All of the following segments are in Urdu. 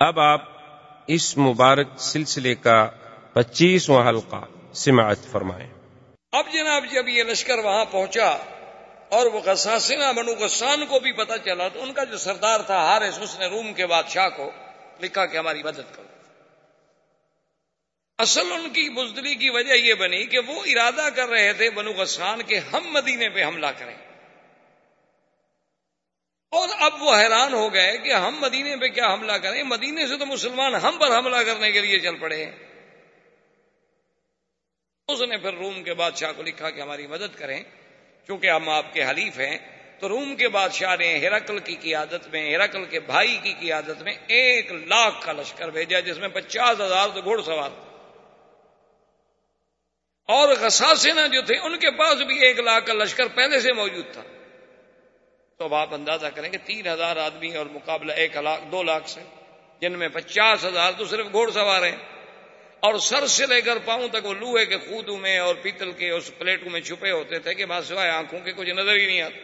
اب آپ اس مبارک سلسلے کا پچیسواں حلقہ سماعت فرمائیں۔ اب جناب جب یہ لشکر وہاں پہنچا اور وہ غساسنا بنو غسان کو بھی پتا چلا تو ان کا جو سردار تھا ہارس اس نے روم کے بادشاہ کو لکھا کہ ہماری مدد کرو۔ اصل ان کی بزدلی کی وجہ یہ بنی کہ وہ ارادہ کر رہے تھے بنو غسان کے ہم مدینے پہ حملہ کریں۔ اور اب وہ حیران ہو گئے کہ ہم مدینے پہ کیا حملہ کریں؟ مدینے سے تو مسلمان ہم پر حملہ کرنے کے لیے چل پڑے ہیں۔ اس نے پھر روم کے بادشاہ کو لکھا کہ ہماری مدد کریں۔ کیونکہ ہم آپ کے حلیف ہیں، تو روم کے بادشاہ نے ہرکل کی قیادت میں ہرکل کے بھائی کی قیادت میں ایک لاکھ کا لشکر بھیجا، جس میں پچاس ہزار تو گھوڑ سوار۔ اور غساسینا جو تھے، ان کے پاس بھی ایک لاکھ کا لشکر پہلے سے موجود تھا۔ تو اب آپ اندازہ کریں کہ تین ہزار آدمی اور مقابلہ ایک لاکھ، دو لاکھ سے، جن میں پچاس ہزار تو صرف گھوڑ سوار ہیں۔ اور سر سے لے کر پاؤں تک وہ لوہے کے خودوں میں اور پیتل کے اس پلیٹوں میں چھپے ہوتے تھے کہ بات سوائے آنکھوں کے کچھ نظر ہی نہیں آتا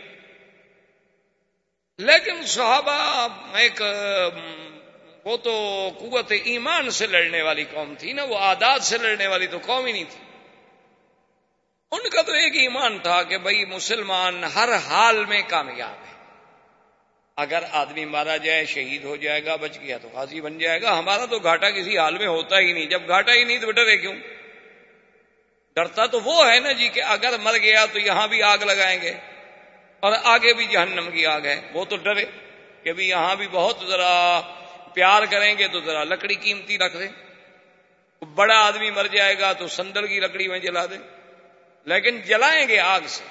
لیکن صحابہ، ایک، وہ تو قوت ایمان سے لڑنے والی قوم تھی نا، وہ عادات سے لڑنے والی تو قوم ہی نہیں تھی۔ ان کا تو ایک ایمان تھا کہ بھائی مسلمان ہر حال میں کامیاب ہے۔ اگر آدمی مارا جائے، شہید ہو جائے گا، بچ گیا تو غازی بن جائے گا۔ ہمارا تو گھاٹا کسی حال میں ہوتا ہی نہیں۔ جب گھاٹا ہی نہیں تو ڈرے کیوں؟ ڈرتا تو وہ ہے نا جی کہ اگر مر گیا تو یہاں بھی آگ لگائیں گے اور آگے بھی جہنم کی آگ ہے۔ وہ تو ڈرے کہ بھی یہاں بھی بہت ذرا پیار کریں گے تو ذرا لکڑی قیمتی رکھ دیں۔ بڑا آدمی مر جائے گا تو سندل کی لکڑی میں جلا دیں۔ لیکن جلائیں گے آگ سے۔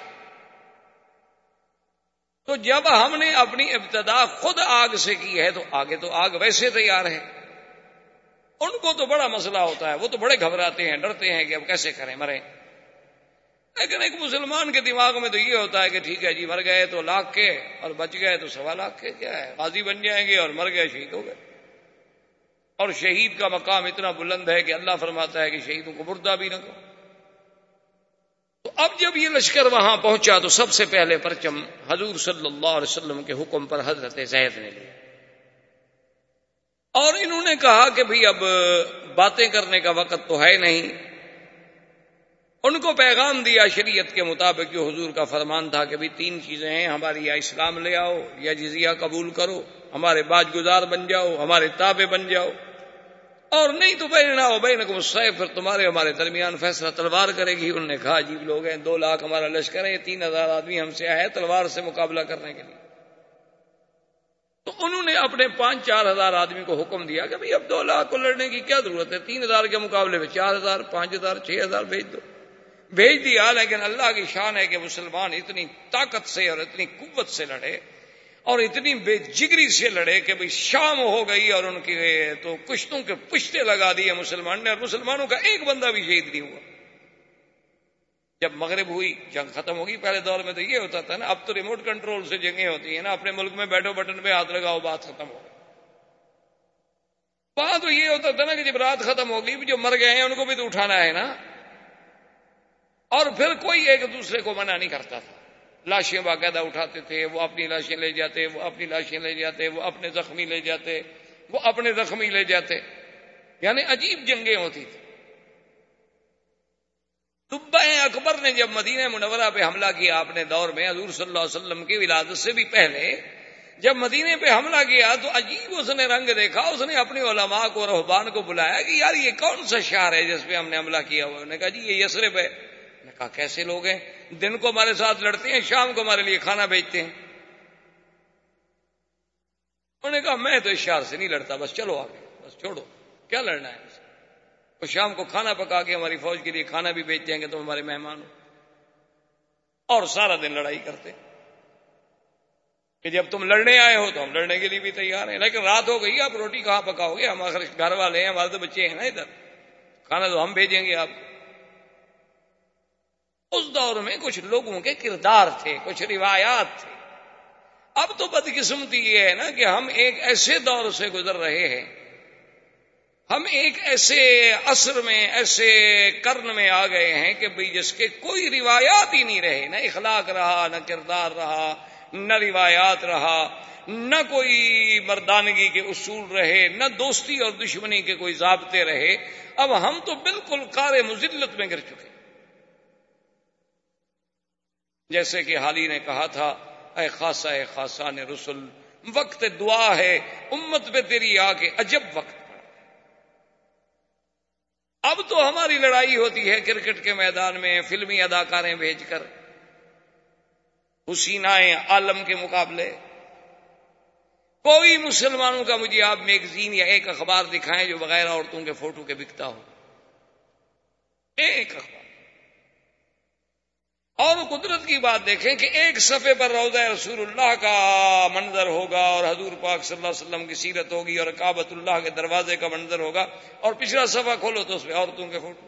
تو جب ہم نے اپنی ابتدا خود آگ سے کی ہے تو آگے تو آگ ویسے تیار ہے۔ ان کو تو بڑا مسئلہ ہوتا ہے، وہ تو بڑے گھبراتے ہیں، ڈرتے ہیں کہ اب کیسے کریں، مریں۔ لیکن ایک مسلمان کے دماغ میں تو یہ ہوتا ہے کہ ٹھیک ہے جی مر گئے تو لاکھ کے، اور بچ گئے تو سوا لاکھ کے، کیا ہے؟ قاضی بن جائیں گے اور مر گئے، شہید ہو گئے۔ اور شہید کا مقام اتنا بلند ہے کہ اللہ فرماتا ہے کہ شہیدوں کو مردہ بھی نہ کرو۔ اب جب یہ لشکر وہاں پہنچا تو سب سے پہلے پرچم حضور صلی اللہ علیہ وسلم کے حکم پر حضرت زید نے لیا۔ اور انہوں نے کہا کہ بھئی اب باتیں کرنے کا وقت تو ہے نہیں۔ ان کو پیغام دیا شریعت کے مطابق جو حضور کا فرمان تھا کہ بھی تین چیزیں ہیں، ہماری یا اسلام لے آؤ یا جزیہ قبول کرو، ہمارے باج گزار بن جاؤ، ہمارے تابے بن جاؤ۔ اور نہیں تو بہنا ہو بہن کو پھر تمہارے ہمارے درمیان فیصلہ تلوار کرے گی۔ انہوں نے کہا، عجیب لوگ ہیں، دو لاکھ ہمارا لشکر ہے یہ تین ہزار آدمی ہم سے آئے تلوار سے مقابلہ کرنے کے لیے۔ تو انہوں نے اپنے پانچ، چار ہزار آدمی کو حکم دیا کہ بھائی اب دو لاکھ کو لڑنے کی کیا ضرورت ہے؟ تین ہزار کے مقابلے میں چار ہزار، پانچ ہزار، چھ ہزار بھیج دو۔ بھیج دیا، لیکن اللہ کی شان ہے کہ مسلمان اتنی طاقت سے اور اتنی قوت سے لڑے۔ اور اتنی بے جگری سے لڑے کہ بھئی شام ہو گئی اور ان کی تو کشتوں کے پشتے لگا دیے مسلمان نے اور مسلمانوں کا ایک بندہ بھی شہید نہیں ہوا۔ جب مغرب ہوئی، جنگ ختم ہوگی پہلے دور میں تو یہ ہوتا تھا نا، اب تو ریموٹ کنٹرول سے جنگیں ہوتی ہیں نا، اپنے ملک میں بیٹھو بٹن پہ ہاتھ لگاؤ، بات ختم ہو وہاں تو یہ ہوتا تھا نا کہ جب رات ختم ہوگی جو مر گئے ہیں، ان کو بھی تو اٹھانا ہے نا۔ اور پھر کوئی ایک دوسرے کو منع نہیں کرتا تھا۔ لاشیں باقاعدہ اٹھاتے تھے، وہ اپنی لاشیں لے جاتے، وہ اپنی لاشیں لے جاتے، وہ اپنے زخمی لے جاتے، وہ اپنے زخمی لے جاتے۔ یعنی عجیب جنگیں ہوتی تھی طبا اکبر نے جب مدینہ منورہ پہ حملہ کیا اپنے دور میں، حضور صلی اللہ علیہ وسلم کی ولادت سے بھی پہلے، جب مدینے پہ حملہ کیا تو عجیب اس نے رنگ دیکھا، اس نے اپنی علماء کو رحبان کو بلایا کہ یار یہ کون سا شہر ہے جس پہ ہم نے حملہ کیا ہوا؟ انہوں نے کہا جی یہ یسرف ہے۔ کہا، کیسے لوگ ہیں؟ دن کو ہمارے ساتھ لڑتے ہیں، شام کو ہمارے لیے کھانا بیچتے ہیں۔ انہوں نے کہا، میں تو اس شہر سے نہیں لڑتا، بس چلو آگے، بس چھوڑو۔ کیا لڑنا ہے؟ وہ شام کو کھانا پکا کے ہماری فوج کے لیے کھانا بھی بیچ دیں گے تم ہمارے مہمان ہو۔ اور سارا دن لڑائی کرتے کہ جب تم لڑنے آئے ہو تو ہم لڑنے کے لیے بھی تیار ہیں۔ لیکن رات ہو گئی، آپ روٹی کہاں پکاؤ گے؟ ہم آخر گھر والے ہیں، ہمارے تو بچے ہیں نا ادھر۔ کھانا تو ہم بھیجیں گے آپ اس دور میں کچھ لوگوں کے کردار تھے، کچھ روایات تھے۔ اب تو بدقسمتی یہ ہے نا کہ ہم ایک ایسے دور سے گزر رہے ہیں۔ ہم ایک ایسے عصر میں، ایسے کرن میں آ گئے ہیں کہ بھئی جس کے کوئی روایات ہی نہیں رہے، نہ اخلاق رہا، نہ کردار رہا، نہ روایات رہا، نہ کوئی مردانگی کے اصول رہے، نہ دوستی اور دشمنی کے کوئی ضابطے رہے۔ اب ہم تو بالکل کار مزلت میں گر چکے۔ جیسے کہ حالی نے کہا تھا، اے خاصا اے خاصا نے رسول وقت دعا ہے، امت پہ تیری آ کے عجب وقت اب تو ہماری لڑائی ہوتی ہے کرکٹ کے میدان میں، فلمی اداکاریں بھیج کر۔ حسینائیں عالم کے مقابلے۔ کوئی مسلمانوں کا مجھے آپ میگزین یا ایک اخبار دکھائیں جو بغیر عورتوں کے فوٹو کے بکتا ہو۔ ایک اخبار۔ اور قدرت کی بات دیکھیں کہ ایک صفحے پر روزہ رسول اللہ کا منظر ہوگا اور حضور پاک صلی اللہ علیہ وسلم کی سیرت ہوگی اور کابت اللہ کے دروازے کا منظر ہوگا اور پچھلا صفحہ کھولو تو اس پہ عورتوں کے فوٹو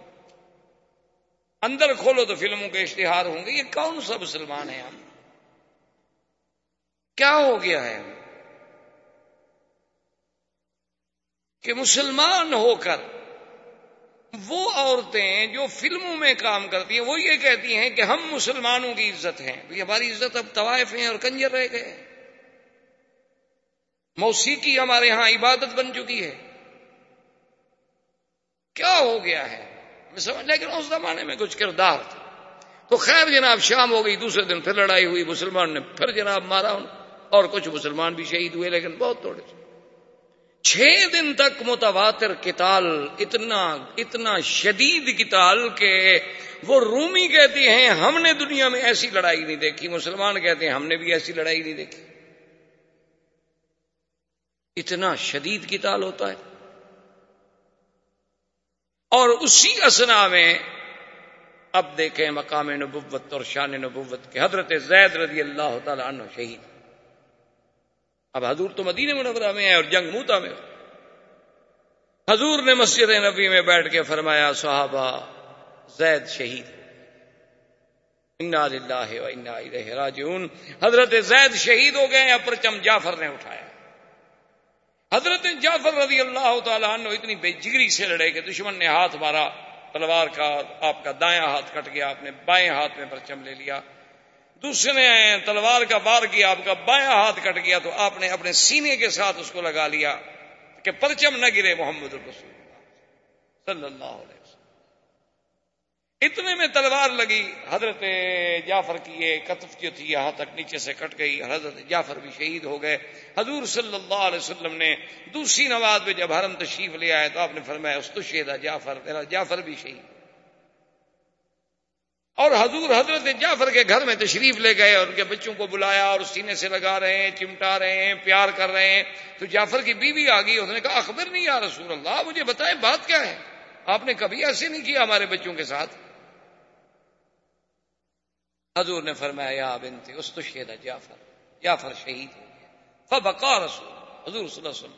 اندر کھولو تو فلموں کے اشتہار ہوں گے۔ یہ کون سا مسلمان ہے ہم؟ کیا ہو گیا ہے؟ کہ مسلمان ہو کر وہ عورتیں جو فلموں میں کام کرتی ہیں، وہ یہ کہتی ہیں کہ ہم مسلمانوں کی عزت ہیں۔ ہماری عزت اب طوائف ہیں اور کنجر رہ گئے۔ موسیقی ہمارے ہاں عبادت بن چکی ہے۔ کیا ہو گیا ہے؟ میں سمجھ لیکن اس زمانے میں کچھ کردار تھا تو خیر جناب، شام ہو گئی، دوسرے دن پھر لڑائی ہوئی، مسلمان نے پھر جناب مارا اور کچھ مسلمان بھی شہید ہوئے، لیکن بہت تھوڑے سے چھ دن تک متواتر کتال اتنا اتنا شدید کتال کہ وہ رومی کہتی ہیں، ہم نے دنیا میں ایسی لڑائی نہیں دیکھی، مسلمان کہتے ہیں، ہم نے بھی ایسی لڑائی نہیں دیکھی۔ اتنا شدید کتال ہوتا ہے۔ اور اسی اسنا میں اب دیکھیں مقام نبوت اور شان نبوت کے حضرت زید رضی اللہ تعالی عنہ شہید۔ اب حضور تو مدینہ منورہ میں ہے اور جنگ موتا میں حضور نے مسجد نبی میں بیٹھ کے فرمایا، صحابہ، زید شہید۔ انا للہ و انا الیہ راجعون۔ حضرت زید شہید ہو گئے ہیں پرچم جعفر نے اٹھایا۔ حضرت جعفر رضی اللہ تعالیٰ عنہ اتنی بے جگری سے لڑے کہ دشمن نے ہاتھ مارا، تلوار کا آپ کا دایاں ہاتھ کٹ گیا، آپ نے بائیں ہاتھ میں پرچم لے لیا۔ دوسرے نے تلوار کا بار کیا، آپ کا بایاں ہاتھ کٹ گیا تو آپ نے اپنے سینے کے ساتھ اس کو لگا لیا کہ پرچم نہ گرے محمد الرسول صلی اللہ علیہ وسلم۔ اتنے میں تلوار لگی، حضرت جعفر کی یہ کتف جو تھی یہاں تک نیچے سے کٹ گئی، حضرت جعفر بھی شہید ہو گئے۔ حضور صلی اللہ علیہ وسلم نے دوسری نواز میں جب حرم تشریف لے آئے تو آپ نے فرمایا اس تو جعفر، میرا جعفر بھی شہید۔ اور حضور حضرت جعفر کے گھر میں تشریف لے گئے اور ان کے بچوں کو بلایا اور سینے سے لگا رہے ہیں، چمٹا رہے ہیں، پیار کر رہے ہیں۔ تو جعفر کی بیوی آ گئی، اس نے کہا، اخبر نہیں یا رسول اللہ مجھے بتائیں بات کیا ہے؟ آپ نے کبھی ایسے نہیں کیا ہمارے بچوں کے ساتھ؟ حضور نے فرمایا، یا بنت اس تو شہید جعفر جعفر شہید ہو گیا۔ فبقا رسول حضور صلی اللہ علیہ وسلم۔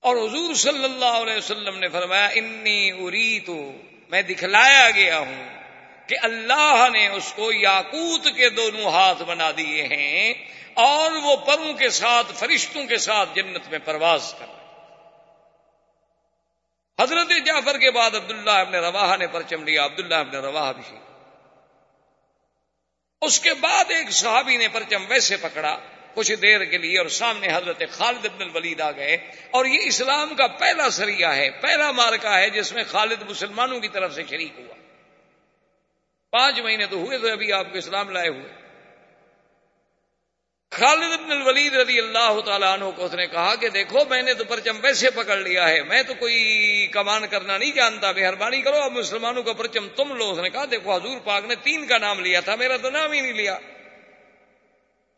اور حضور صلی اللہ علیہ وسلم نے فرمایا، انی اری تو میں دکھلایا گیا ہوں کہ اللہ نے اس کو یاقوت کے دونوں ہاتھ بنا دیے ہیں اور وہ پروں کے ساتھ، فرشتوں کے ساتھ جنت میں پرواز کر حضرت جعفر کے بعد عبداللہ ابن رواہ نے پرچم لیا، عبداللہ ابن رواہ بھی اس کے بعد ایک صحابی نے پرچم ویسے پکڑا کچھ دیر کے لیے اور سامنے حضرت خالد ابن الولید آ گئے اور یہ اسلام کا پہلا سریا ہے، پہلا مارکا ہے جس میں خالد مسلمانوں کی طرف سے شریک ہوا۔ پانچ مہینے تو ہوئے تھے، ابھی آپ کو اسلام لائے ہوئے۔ خالد ابن الولید رضی اللہ تعالیٰ عنہ کو اس نے کہا کہ دیکھو، میں نے تو پرچم ویسے پکڑ لیا ہے، میں تو کوئی کمان کرنا نہیں جانتا، مہربانی کرو، اب مسلمانوں کا پرچم تم لو۔ اس نے کہا، دیکھو حضور پاک نے تین کا نام لیا تھا، میرا تو نام ہی نہیں لیا۔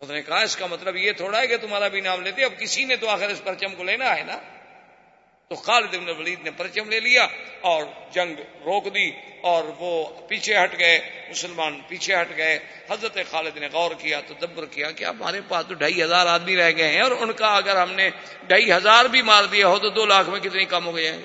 اس نے کہا اس کا مطلب یہ تھوڑا ہے کہ تمہارا بھی نام لیتے اب کسی نے تو آخر اس پرچم کو لینا ہے نا؟ تو خالد ابن ولید نے پرچم لے لیا اور جنگ روک دی اور وہ پیچھے ہٹ گئے، مسلمان پیچھے ہٹ گئے۔ حضرت خالد نے غور کیا تو دبر کیا کہ ہمارے پاس تو ڈھائی ہزار آدمی رہ گئے ہیں اور ان کا اگر ہم نے ڈھائی ہزار بھی مار دیا ہو تو دو لاکھ میں کتنی کم ہو گئے ہیں؟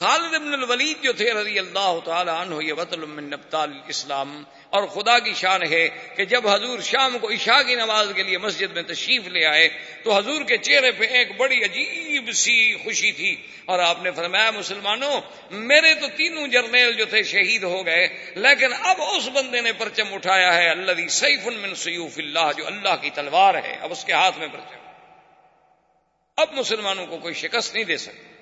خالد ابن الولید جو تھے رضی اللہ تعالی عنہ، یہ وطل من نبتال اسلام اور خدا کی شان ہے کہ جب حضور شام کو عشاء کی نماز کے لیے مسجد میں تشریف لے آئے، تو حضور کے چہرے پہ ایک بڑی عجیب سی خوشی تھی۔ اور آپ نے فرمایا، مسلمانوں، میرے تو تینوں جرنیل جو تھے شہید ہو گئے، لیکن اب اس بندے نے پرچم اٹھایا ہے اللہ سیف من سیوف اللہ، جو اللہ کی تلوار ہے۔ اب اس کے ہاتھ میں پرچم۔ اب مسلمانوں کو کوئی شکست نہیں دے سکتا۔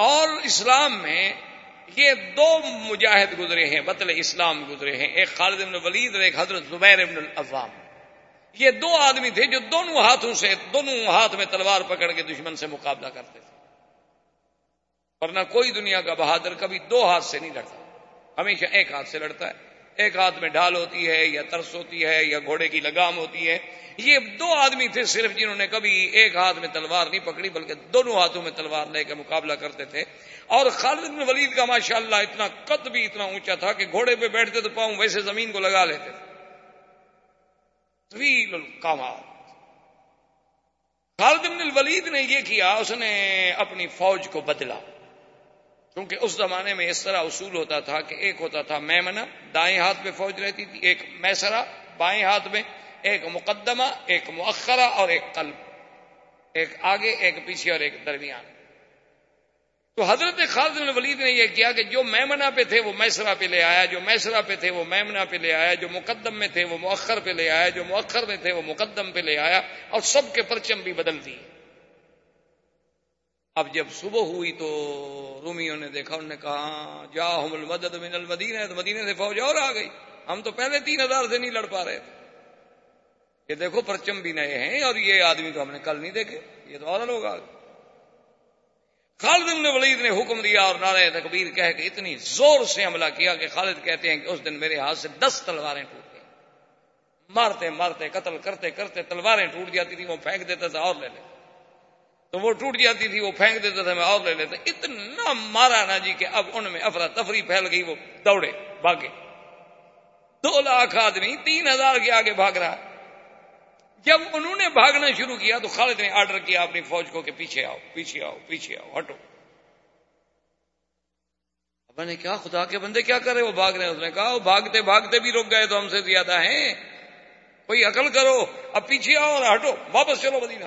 اور اسلام میں یہ دو مجاہد گزرے ہیں، بطل اسلام گزرے ہیں، ایک خالد ابن ولید اور ایک حضرت زبیر ابن الفام یہ دو آدمی تھے جو دونوں ہاتھوں سے، دونوں ہاتھ میں تلوار پکڑ کے دشمن سے مقابلہ کرتے تھے۔ ورنہ کوئی دنیا کا بہادر کبھی دو ہاتھ سے نہیں لڑتا، ہمیشہ ایک ہاتھ سے لڑتا ہے۔ ایک ہاتھ میں ڈھال ہوتی ہے یا ترس ہوتی ہے یا گھوڑے کی لگام ہوتی ہے، یہ دو آدمی تھے صرف جنہوں نے کبھی ایک ہاتھ میں تلوار نہیں پکڑی، بلکہ دونوں ہاتھوں میں تلوار لے کے مقابلہ کرتے تھے۔ اور خالد بن ولید کا ماشاء اللہ اتنا قد بھی اتنا اونچا تھا کہ گھوڑے پہ بیٹھتے تو پاؤں ویسے زمین کو لگا لیتے۔ طویل القامات۔ خالد بن الولید نے یہ کیا، اس نے اپنی فوج کو بدلا۔ کیونکہ اس زمانے میں اس طرح اصول ہوتا تھا کہ ایک ہوتا تھا میمنا دائیں ہاتھ میں فوج رہتی تھی، ایک میسرا بائیں ہاتھ میں ایک مقدمہ، ایک مؤخرہ اور ایک قلب۔ ایک آگے، ایک پیچھے اور ایک درمیان۔ تو حضرت خالد بن ولید نے یہ کیا کہ جو میمنا پہ تھے وہ میسرا پہ لے آیا، جو میسرا پہ تھے وہ میمنا پہ لے آیا، جو مقدم میں تھے وہ مؤخر پہ لے آیا، جو مؤخر میں تھے وہ مقدم پہ لے آیا اور سب کے پرچم بھی بدل دیے۔ اب جب صبح ہوئی تو رومیوں نے دیکھا، انہوں نے کہا جا ہم المدد من المدینہ، تو مدینہ سے فوج اور آ گئی۔ ہم تو پہلے تین ہزار سے نہیں لڑ پا رہے تھے۔ یہ دیکھو، پرچم بھی نئے ہیں اور یہ آدمی تو ہم نے کل نہیں دیکھے، یہ تو اور لوگ آ گئے۔ خالد بن ولید نے حکم دیا اور نعرہ تکبیر کہہ کے اتنی زور سے حملہ کیا کہ خالد کہتے ہیں کہ اس دن میرے ہاتھ سے دس تلواریں ٹوٹ گئی مارتے مارتے، قتل کرتے کرتے تلواریں ٹوٹ جاتی تھی وہ پھینک دیتا تھا اور لے لیتے تو وہ ٹوٹ جاتی تھی، وہ پھینک دیتا تھا، میں اور لے لیتا۔ اتنا مارا نا جی کہ اب ان میں افراتفری پھیل گئی، وہ دوڑے، بھاگے۔ دو لاکھ آدمی، تین ہزار کے آگے بھاگ رہا۔ جب انہوں نے بھاگنا شروع کیا تو خالد نے آرڈر کیا اپنی فوج کو کہ پیچھے آؤ پیچھے آؤ پیچھے آؤ، ہٹو۔ اب نے کیا خدا کے بندے کیا کرے وہ بھاگ رہے ہیں۔ اس نے کہا، وہ بھاگتے بھاگتے بھی رک گئے تو ہم سے زیادہ ہیں۔ کوئی عقل کرو، اب پیچھے آؤ اور ہٹو، واپس چلو مدینہ۔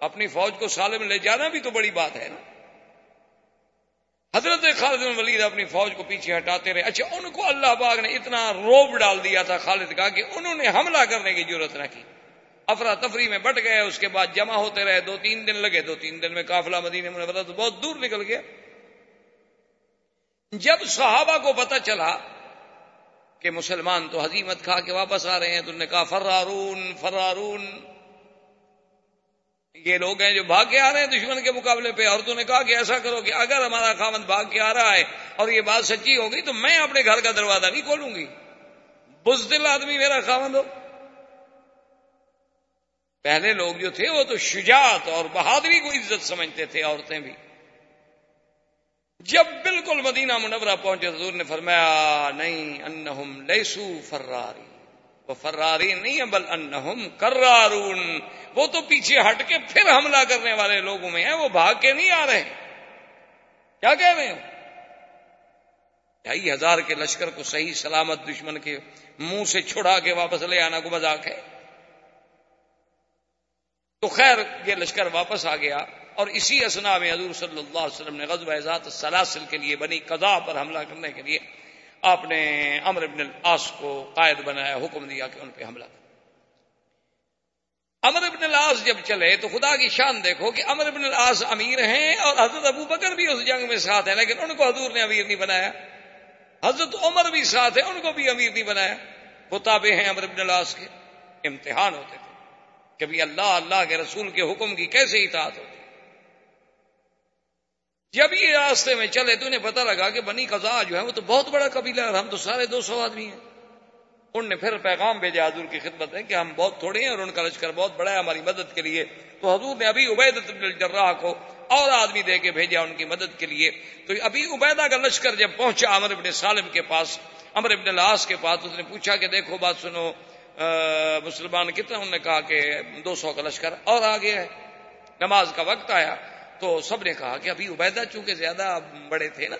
اپنی فوج کو سالم لے جانا بھی تو بڑی بات ہے نا۔ حضرت خالد بن ولید اپنی فوج کو پیچھے ہٹاتے رہے۔ اچھا ان کو اللہ باغ نے اتنا روب ڈال دیا تھا خالد کا کہ انہوں نے حملہ کرنے کی ضرورت نہ کی۔ افراتفری میں بٹ گئے، اس کے بعد جمع ہوتے رہے۔ دو تین دن لگے۔ دو تین دن میں کافلا مدینے میں تو بہت دور نکل گیا۔ جب صحابہ کو پتا چلا کہ مسلمان تو حزیمت کھا کے واپس آ رہے ہیں، تو نے کہا، فرارون فرارون۔ یہ لوگ ہیں جو بھاگ کے آ رہے ہیں دشمن کے مقابلے پہ عورتوں نے کہا کہ ایسا کرو کہ اگر ہمارا خامد بھاگ کے آ رہا ہے اور یہ بات سچی ہوگی تو میں اپنے گھر کا دروازہ نہیں کھولوں گی۔ بزدل آدمی میرا خامد ہو۔ پہلے لوگ جو تھے وہ تو شجاعت اور بہادری کو عزت سمجھتے تھے، عورتیں بھی۔ جب بالکل مدینہ منورہ پہنچے، حضور نے فرمایا، نہیں، انہم لیسو فراری۔ وہ فراری نہیں ہے بل انہم کرارون وہ تو پیچھے ہٹ کے پھر حملہ کرنے والے لوگوں میں ہیں، وہ بھاگ کے نہیں آ رہے۔ کیا کہہ رہے ہیں ڈھائی ہزار کے لشکر کو صحیح سلامت دشمن کے منہ سے چھڑا کے واپس لے آنا کو مذاق ہے۔ تو خیر، یہ لشکر واپس آ گیا۔ اور اسی اسنا میں حضور صلی اللہ علیہ وسلم نے غزب اعزاد سلاسل کے لیے بنی قضا پر حملہ کرنے کے لیے آپ نے امر ابن العاص کو قائد بنایا، حکم دیا کہ ان پہ حملہ امر ابن العاص جب چلے تو خدا کی شان دیکھو کہ امر ابن العاص امیر ہیں اور حضرت ابو بکر بھی اس جنگ میں ساتھ ہیں، لیکن ان کو حضور نے امیر نہیں بنایا۔ حضرت عمر بھی ساتھ ہیں، ان کو بھی امیر نہیں بنایا۔ وہ تابع ہیں امر ابن العاص کے۔ امتحان ہوتے تھے کبھی اللہ اللہ کے رسول کے حکم کی کیسے اطاعت ہوتی۔ جب یہ راستے میں چلے تو انہیں پتہ لگا کہ بنی قضا جو ہے وہ تو بہت بڑا قبیلہ ہے اور ہم تو سارے دو سو آدمی ہیں۔ ان نے پھر پیغام بھیجا حضور کی خدمت میں کہ ہم بہت تھوڑے ہیں اور ان کا لشکر بہت بڑا ہے، ہماری مدد کے لیے۔ تو حضور نے ابھی عبید الجراح کو اور آدمی دے کے بھیجا ان کی مدد کے لیے۔ تو ابھی عبیدہ کا لشکر جب پہنچا امر ابن سالم کے پاس امر ابن لاس کے پاس، اس نے پوچھا کہ دیکھو بات سنو مسلمان کتنا، انہوں نے کہا کہ دو سو کا لشکر اور آگے ہے۔ نماز کا وقت آیا۔ تو سب نے کہا کہ ابھی عبیدہ چونکہ زیادہ بڑے تھے نا،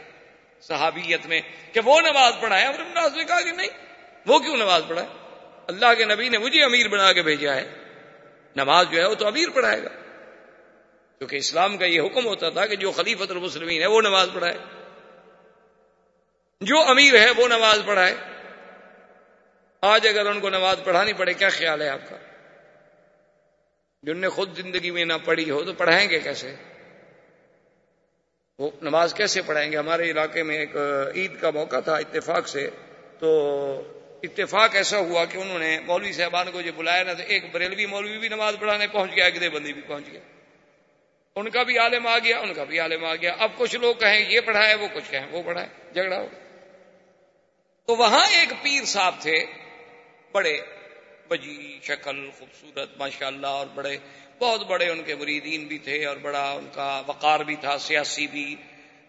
صحابیت میں، کہ وہ نماز پڑھائے امر نے کہا کہ نہیں، وہ کیوں نماز پڑھائے؟ اللہ کے نبی نے مجھے امیر بنا کے بھیجا ہے، نماز جو ہے وہ تو امیر پڑھائے گا۔ کیونکہ اسلام کا یہ حکم ہوتا تھا کہ جو خلیفت المسلمین ہے وہ نماز پڑھائے۔ جو امیر ہے وہ نماز پڑھائے۔ آج اگر ان کو نماز پڑھانی پڑے، کیا خیال ہے آپ کا؟ جن نے خود زندگی میں نہ پڑھی ہو تو پڑھائیں گے کیسے؟ وہ نماز کیسے پڑھائیں گے؟ ہمارے علاقے میں ایک عید کا موقع تھا اتفاق سے، تو اتفاق ایسا ہوا کہ انہوں نے مولوی صاحبان کو جو بلایا نا، تو ایک بریلوی مولوی بھی نماز پڑھانے پہنچ گیا، ایک بندی بھی پہنچ گیا۔ ان کا بھی عالم آ گیا، ان کا بھی عالم آ گیا۔ اب کچھ لوگ کہیں یہ پڑھائے، وہ کچھ کہیں وہ پڑھائے، جھگڑا ہو۔ تو وہاں ایک پیر صاحب تھے، بڑے بجی، شکل، خوبصورت ماشاء اللہ اور بڑے، بہت بڑے ان کے مریدین بھی تھے، اور بڑا ان کا وقار بھی تھا، سیاسی بھی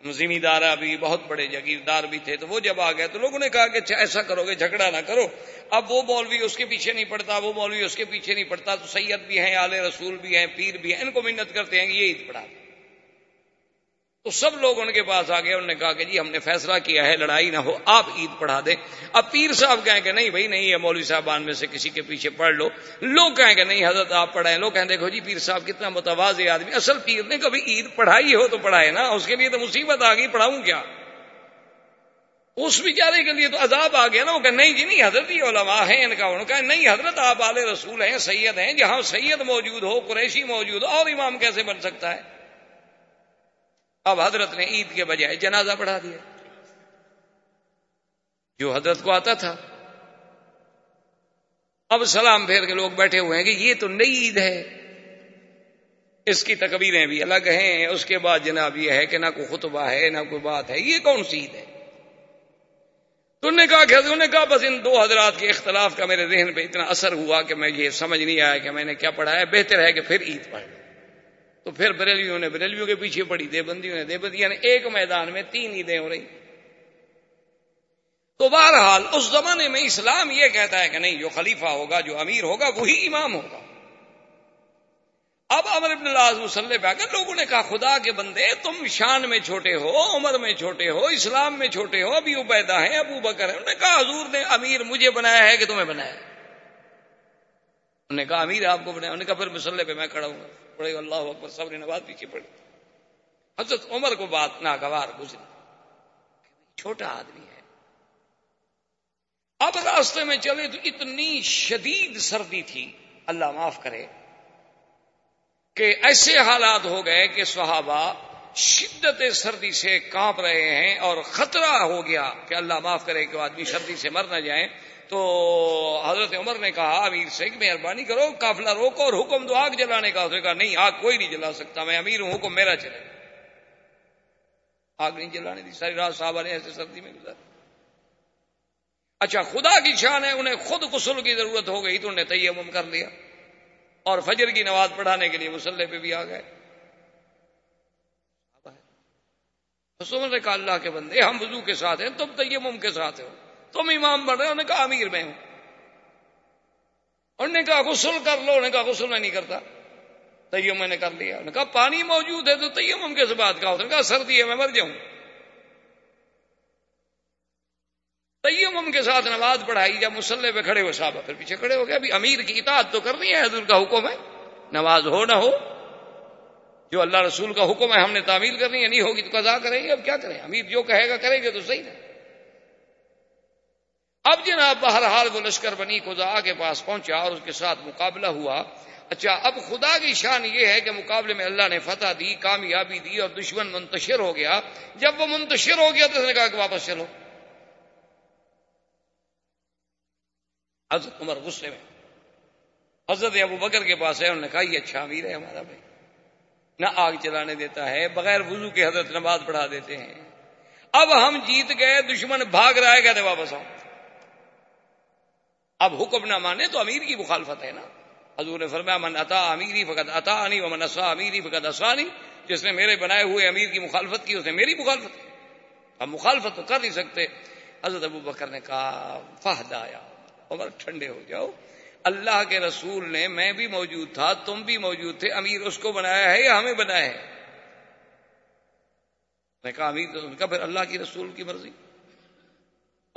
ذمہ دارہ بھی، بہت بڑے جگیردار بھی تھے۔ تو وہ جب آ گئے تو لوگوں نے کہا کہ اچھا، ایسا کرو گے، جھگڑا نہ کرو۔ اب وہ مولوی اس کے پیچھے نہیں پڑتا، وہ مولوی اس کے پیچھے نہیں پڑتا۔ تو سید بھی ہیں، آل رسول بھی ہیں، پیر بھی ہیں، ان کو محنت کرتے ہیں کہ یہ عید پڑھا تو سب لوگ ان کے پاس آ گئے انہوں نے کہا کہ جی ہم نے فیصلہ کیا ہے، لڑائی نہ ہو، آپ عید پڑھا دیں۔ اب پیر صاحب کہیں کہ نہیں بھائی، نہیں ہے، مولوی صاحبان میں سے کسی کے پیچھے پڑھ لو۔ لوگ کہیں کہ نہیں، حضرت آپ پڑھائیں لوگ کہیں دیکھو جی پیر صاحب کتنا متواز آدمی، اصل پیر نے کبھی عید پڑھائی ہو تو پڑھائے نا، اس کے لیے تو مصیبت آ گئی، پڑھاؤں کیا؟ اس بیچارے کے لیے تو عذاب آ گیا نا، وہ کہ نہیں جی نہیں، حضرت ہی علماء ہیں، ان کا ان کا نہیں، حضرت آپ آل رسول ہیں، سید ہیں، جہاں سید موجود ہو، قریشی موجود ہو، اور امام کیسے بن سکتا ہے؟ اب حضرت نے عید کے بجائے جنازہ پڑھا دیا۔ جو حضرت کو آتا تھا۔ اب سلام پھیر کے لوگ بیٹھے ہوئے ہیں کہ یہ تو نئی عید ہے۔ اس کی تکبیریں بھی الگ ہیں۔ اس کے بعد جناب یہ ہے کہ نہ کوئی خطبہ ہے، نہ کوئی بات ہے۔ یہ کون سی عید ہے؟ تو نے کہا کہ انہوں نے کہا بس ان دو حضرات کے اختلاف کا میرے ذہن پہ اتنا اثر ہوا کہ میں یہ سمجھ نہیں آیا کہ میں نے کیا پڑھا ہے۔ بہتر ہے کہ پھر عید پڑھ لوں تو پھر بریلیوں نے بریلیوں کے پیچھے پڑی دے بندیوں نے دے بندی یعنی ایک میدان میں تین عیدیں ہو رہی۔ تو بہرحال اس زمانے میں اسلام یہ کہتا ہے کہ نہیں، جو خلیفہ ہوگا، جو امیر ہوگا، وہی امام ہوگا۔ اب امر ابن اللہ مسلح پہ آ لوگوں نے کہا، خدا کے بندے، تم شان میں چھوٹے ہو، عمر میں چھوٹے ہو، اسلام میں چھوٹے ہو، ابھی عبیدہ ہیں، ابو بکر ہے انہوں نے کہا، حضور نے امیر مجھے بنایا ہے کہ تمہیں بنایا انہوں نے کہا، امیر آپ کو بنایا۔ انہوں نے کہا، پھر مسلح پہ میں کھڑا ہوں۔ پڑے اللہ اکبر سب نے نماز پیچھے پڑی حضرت عمر کو بات ناگوار گزری۔ چھوٹا آدمی ہے۔ اب راستے میں چلے تو اتنی شدید سردی تھی، اللہ معاف کرے، کہ ایسے حالات ہو گئے کہ صحابہ شدت سردی سے کانپ رہے ہیں اور خطرہ ہو گیا کہ اللہ معاف کرے کہ آدمی سردی سے مر نہ جائیں۔ تو حضرت عمر نے کہا، امیر سے کہ مہربانی کرو کافلا روکو اور حکم دو، آگ جلانے کا۔ اس نے کہا، نہیں، آگ کوئی نہیں جلا سکتا، میں امیر ہوں، حکم میرا چلے۔ آگ نہیں جلانے دی، ساری رات صاحب نے ایسے سردی میں گزار اچھا خدا کی شان ہے، انہیں خود غسل کی ضرورت ہو گئی تو انہیں تیمم کر لیا۔ اور فجر کی نماز پڑھانے کے لیے مسلح پہ بھی آ گئے۔ حسن نے کہا اللہ کے بندے، ہم وضو کے ساتھ ہیں، تم تیمم کے ساتھ ہو۔ تم امام بن رہے انہوں نے کہا امیر میں ہوں۔ انہوں نے کہا غسل کر لو، انہوں نے کہا غسل میں نہیں کرتا۔ تیم میں نے کر لیا۔ انہوں نے کہا پانی موجود ہے تو تیم کس بات کا کہا سردی ہے، میں مر جاؤں۔ تیم کے ساتھ نماز پڑھائی، جب مسلح پہ کھڑے ہوئے صاحب پھر پیچھے کھڑے ہو گئے۔ ابھی امیر کی اطاعت تو کرنی ہے، حضور کا حکم ہے۔ نماز ہو نہ ہو، جو اللہ رسول کا حکم ہے، ہم نے تعمیل کرنی ہے، نہیں ہوگی تو قضا کریں گے۔ اب کیا کریں؟ امیر جو کہے گا کریں گے تو صحیح ہے اب جناب بہرحال وہ لشکر بنی خدا کے پاس پہنچا اور اس کے ساتھ مقابلہ ہوا۔ اچھا اب خدا کی شان یہ ہے کہ مقابلے میں اللہ نے فتح دی، کامیابی دی اور دشمن منتشر ہو گیا۔ جب وہ منتشر ہو گیا تو اس نے کہا کہ واپس چلو۔ حضرت عمر غصے میں۔ حضرت ابو بکر کے پاس ہے، انہوں نے کہا، یہ اچھا امیر ہے ہمارا بھائی۔ نہ آگ چلانے دیتا ہے، بغیر وضو کے حضرت نماز پڑھا دیتے ہیں۔ اب ہم جیت گئے، دشمن بھاگ رہا ہے، کہتے واپس آؤ۔ اب حکم نہ مانے تو امیر کی مخالفت ہے نا۔ حضور نے فرمایا، من عطا امیری فقط عطا انی و من اسا امیری فقط اسانی جس نے میرے بنائے ہوئے امیر کی مخالفت کی، اس نے میری مخالفت کی۔ اب مخالفت تو کر نہیں سکتے۔ حضرت ابو بکر نے کہا، فہد آیا، عمر ٹھنڈے ہو جاؤ۔ اللہ کے رسول نے، میں بھی موجود تھا، تم بھی موجود تھے، امیر اس کو بنایا ہے یا ہمیں بنایا ہے؟ نے کہا، امیر تو کہا پھر اللہ کی رسول کی مرضی۔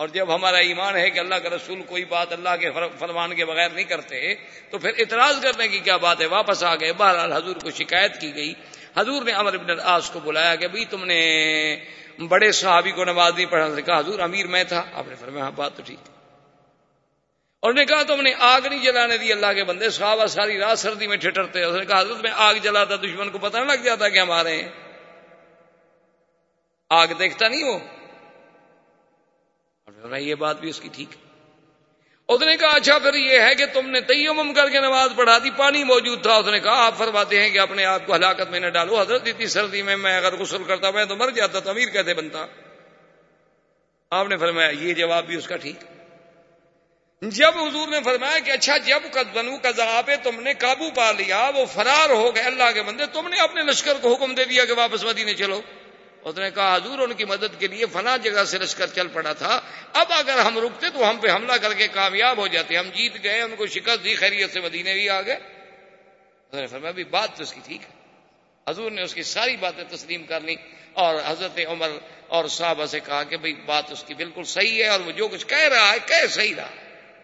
اور جب ہمارا ایمان ہے کہ اللہ کا رسول کوئی بات اللہ کے فرمان کے بغیر نہیں کرتے، تو پھر اعتراض کرنے کی کیا بات ہے؟ واپس آ گئے۔ بہرحال حضور کو شکایت کی گئی۔ حضور نے امر ابن العاص کو بلایا کہ بھائی تم نے بڑے صحابی کو نماز نہیں پڑھا۔ کہا، حضور امیر میں تھا۔ آپ نے فرمایا ہاں بات تو ٹھیک۔ اور نے کہا، تم نے آگ نہیں جلانے دی؟ اللہ کے بندے صحابہ ساری رات سردی میں ٹھٹرتے۔ اس نے کہا حضرت میں آگ جلاتا، دشمن کو پتہ نہ لگ جاتا کہ ہم آ رہے ہیں۔ آگ دیکھتا نہیں وہ؟ یہ بات بھی اس کی ٹھیک ہے۔ اس نے کہا اچھا پھر یہ ہے کہ تم نے تیمم کر کے نماز پڑھا دی، پانی موجود تھا۔ اس نے کہا، آپ فرماتے ہیں کہ اپنے آپ کو ہلاکت میں نہ ڈالو۔ حضرت اتنی سردی میں میں اگر غسل کرتا، میں تو مر جاتا، تو امیر کہتے بنتا؟ آپ نے فرمایا، یہ جواب بھی اس کا ٹھیک۔ جب حضور نے فرمایا کہ اچھا جب بنو کا ذرا تم نے قابو پا لیا، وہ فرار ہو گئے اللہ کے بندے۔ تم نے اپنے لشکر کو حکم دے دیا کہ واپس مدینے چلو۔ اس نے کہا، حضور ان کی مدد کے لیے فلاں جگہ سے لشکر چل پڑا تھا۔ اب اگر ہم رکتے تو ہم پہ حملہ کر کے کامیاب ہو جاتے۔ ہم جیت گئے، ان کو شکست دی، خیریت سے مدینے بھی آ گئے۔ فرمایا بھی بات تو اس کی ٹھیک ہے۔ حضور نے اس کی ساری باتیں تسلیم کر لی اور حضرت عمر اور صحابہ سے کہا کہ بھائی، بات اس کی بالکل صحیح ہے اور وہ جو کچھ کہہ رہا ہے، کہہ صحیح رہا۔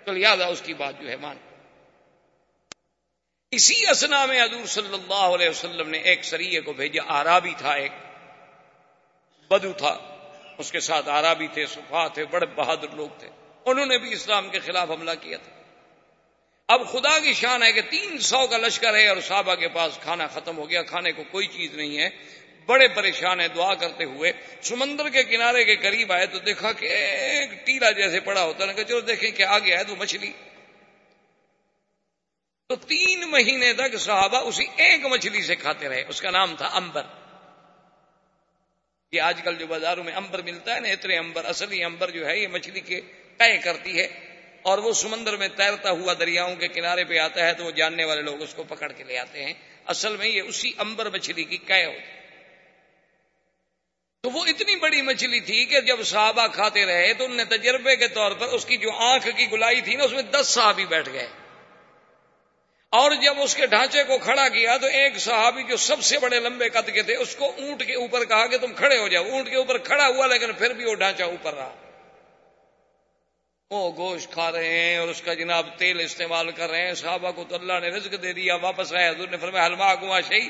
چل یاد اس کی بات جو ہے، مان۔ اسی اسنا میں حضور صلی اللہ علیہ وسلم نے ایک سریے کو بھیجا آرابی تھا ایک۔ بدو تھا۔ اس کے ساتھ آرابی تھے، صفا تھے، بڑے بہادر لوگ تھے۔ انہوں نے بھی اسلام کے خلاف حملہ کیا تھا۔ اب خدا کی شان ہے کہ تین سو کا لشکر ہے اور صحابہ کے پاس کھانا ختم ہو گیا، کھانے کو کوئی چیز نہیں ہے۔ بڑے پریشان ہیں، دعا کرتے ہوئے سمندر کے کنارے کے قریب آئے تو دیکھا کہ ایک ٹیلا جیسے پڑا ہوتا ہے۔ چلو دیکھیں کہ آگے آئے تو مچھلی۔ تو تین مہینے تک صحابہ اسی ایک مچھلی سے کھاتے رہے۔ اس کا نام تھا امبر۔ یہ آج کل جو بازاروں میں امبر ملتا ہے نا، اتنے امبر، اصلی امبر جو ہے، یہ مچھلی کے طے کرتی ہے اور وہ سمندر میں تیرتا ہوا دریاؤں کے کنارے پہ آتا ہے تو وہ جاننے والے لوگ اس کو پکڑ کے لے آتے ہیں۔ اصل میں یہ اسی امبر مچھلی کی قے ہوتی تو وہ اتنی بڑی مچھلی تھی کہ جب صحابہ کھاتے رہے تو ان نے تجربے کے طور پر اس کی جو آنکھ کی گلائی تھی نا، اس میں دس صحابی بیٹھ گئے۔ اور جب اس کے ڈھانچے کو کھڑا کیا تو ایک صحابی جو سب سے بڑے لمبے قد کے تھے، اس کو اونٹ کے اوپر کہا کہ تم کھڑے ہو جاؤ۔ اونٹ کے اوپر کھڑا ہوا لیکن پھر بھی وہ ڈھانچہ اوپر رہا۔ وہ گوشت کھا رہے ہیں اور اس کا جناب تیل استعمال کر رہے ہیں۔ صحابہ کو تو اللہ نے رزق دے دیا، واپس آئے۔ حضور نے فرمایا حلما گوا شہی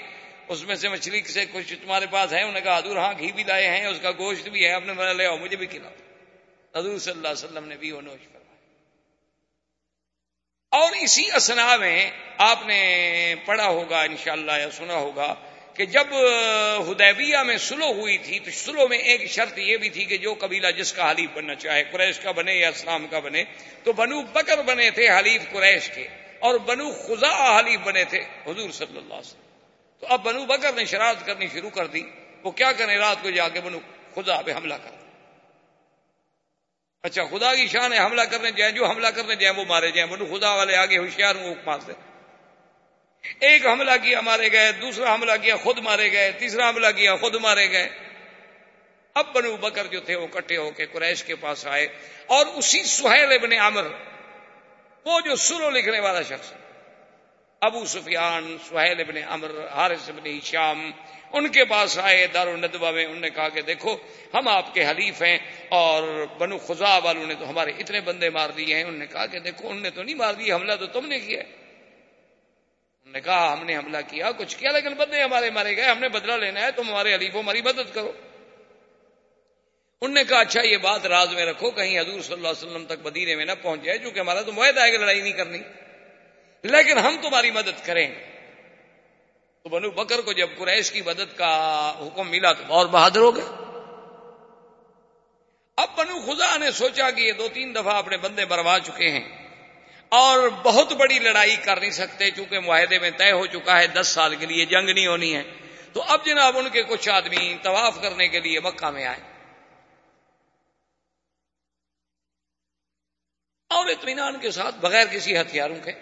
اس میں سے مچھلی سے کچھ تمہارے پاس ہے؟ انہوں نے کہا، حضور ہاں گھی بھی لائے ہیں، اس کا گوشت بھی ہے۔ اپنے نے لے آؤ، مجھے بھی کھلاؤ۔ حضور صلی اللہ علیہ وسلم نے بھی وہ نوش فرمایا۔ اور اسی اسنا میں آپ نے پڑھا ہوگا، انشاءاللہ، یا سنا ہوگا کہ جب ہدیبیہ میں سلو ہوئی تھی تو سلو میں ایک شرط یہ بھی تھی کہ جو قبیلہ جس کا حلیف بننا چاہے، قریش کا بنے یا اسلام کا بنے، تو بنو بکر بنے تھے حلیف قریش کے اور بنو خزا حلیف بنے تھے حضور صلی اللہ علیہ وسلم۔ تو اب بنو بکر نے شرارت کرنی شروع کر دی، وہ کیا کریں؟ رات کو جا کے بنو خدا پہ حملہ کر اچھا خدا کی شان ہے، حملہ کرنے جائیں، جو حملہ کرنے جائیں وہ مارے جائیں بولو خدا والے آگے ہوشیار ہوں مارتے ایک حملہ کیا، مارے گئے، دوسرا حملہ کیا، خود مارے گئے، تیسرا حملہ کیا، خود مارے گئے۔ اب بنو بکر جو تھے، وہ کٹھے ہو کے قریش کے پاس آئے۔ اور اسی سہیل ابن عمر وہ جو سرو لکھنے والا شخص ابو سفیان، سہیل ابن امر حارث ابن شام ان کے پاس آئے دار الدبا میں، انہوں نے کہا کہ دیکھو، ہم آپ کے حلیف ہیں اور بنو خزا والوں نے تو ہمارے اتنے بندے مار دیے ہیں۔ انہوں نے کہا کہ دیکھو، انہوں نے تو نہیں مار دیا حملہ تو تم نے کیا۔ انہوں نے کہا، ہم نے حملہ کیا، کچھ کیا، لیکن بندے ہمارے مارے گئے، ہم نے بدلہ لینا ہے، تم ہمارے حلیف ہماری مدد کرو۔ انہوں نے کہا اچھا یہ بات راز میں رکھو، کہیں حضور صلی اللہ علیہ وسلم تک مدینے میں نہ پہنچ جائے، چونکہ ہمارا تو معاہدہ ہے کہ لڑائی نہیں کرنی۔ لیکن ہم تمہاری مدد کریں گے۔ تو بنو بکر کو جب قریش کی مدد کا حکم ملا تو اور بہادر ہو گئے۔ اب بنو خدا نے سوچا کہ یہ دو تین دفعہ اپنے بندے بروا چکے ہیں اور بہت بڑی لڑائی کر نہیں سکتے چونکہ معاہدے میں طے ہو چکا ہے دس سال کے لیے جنگ نہیں ہونی ہے۔ تو اب جناب ان کے کچھ آدمی طواف کرنے کے لیے مکہ میں آئے۔ اور اطمینان کے ساتھ بغیر کسی ہتھیاروں کے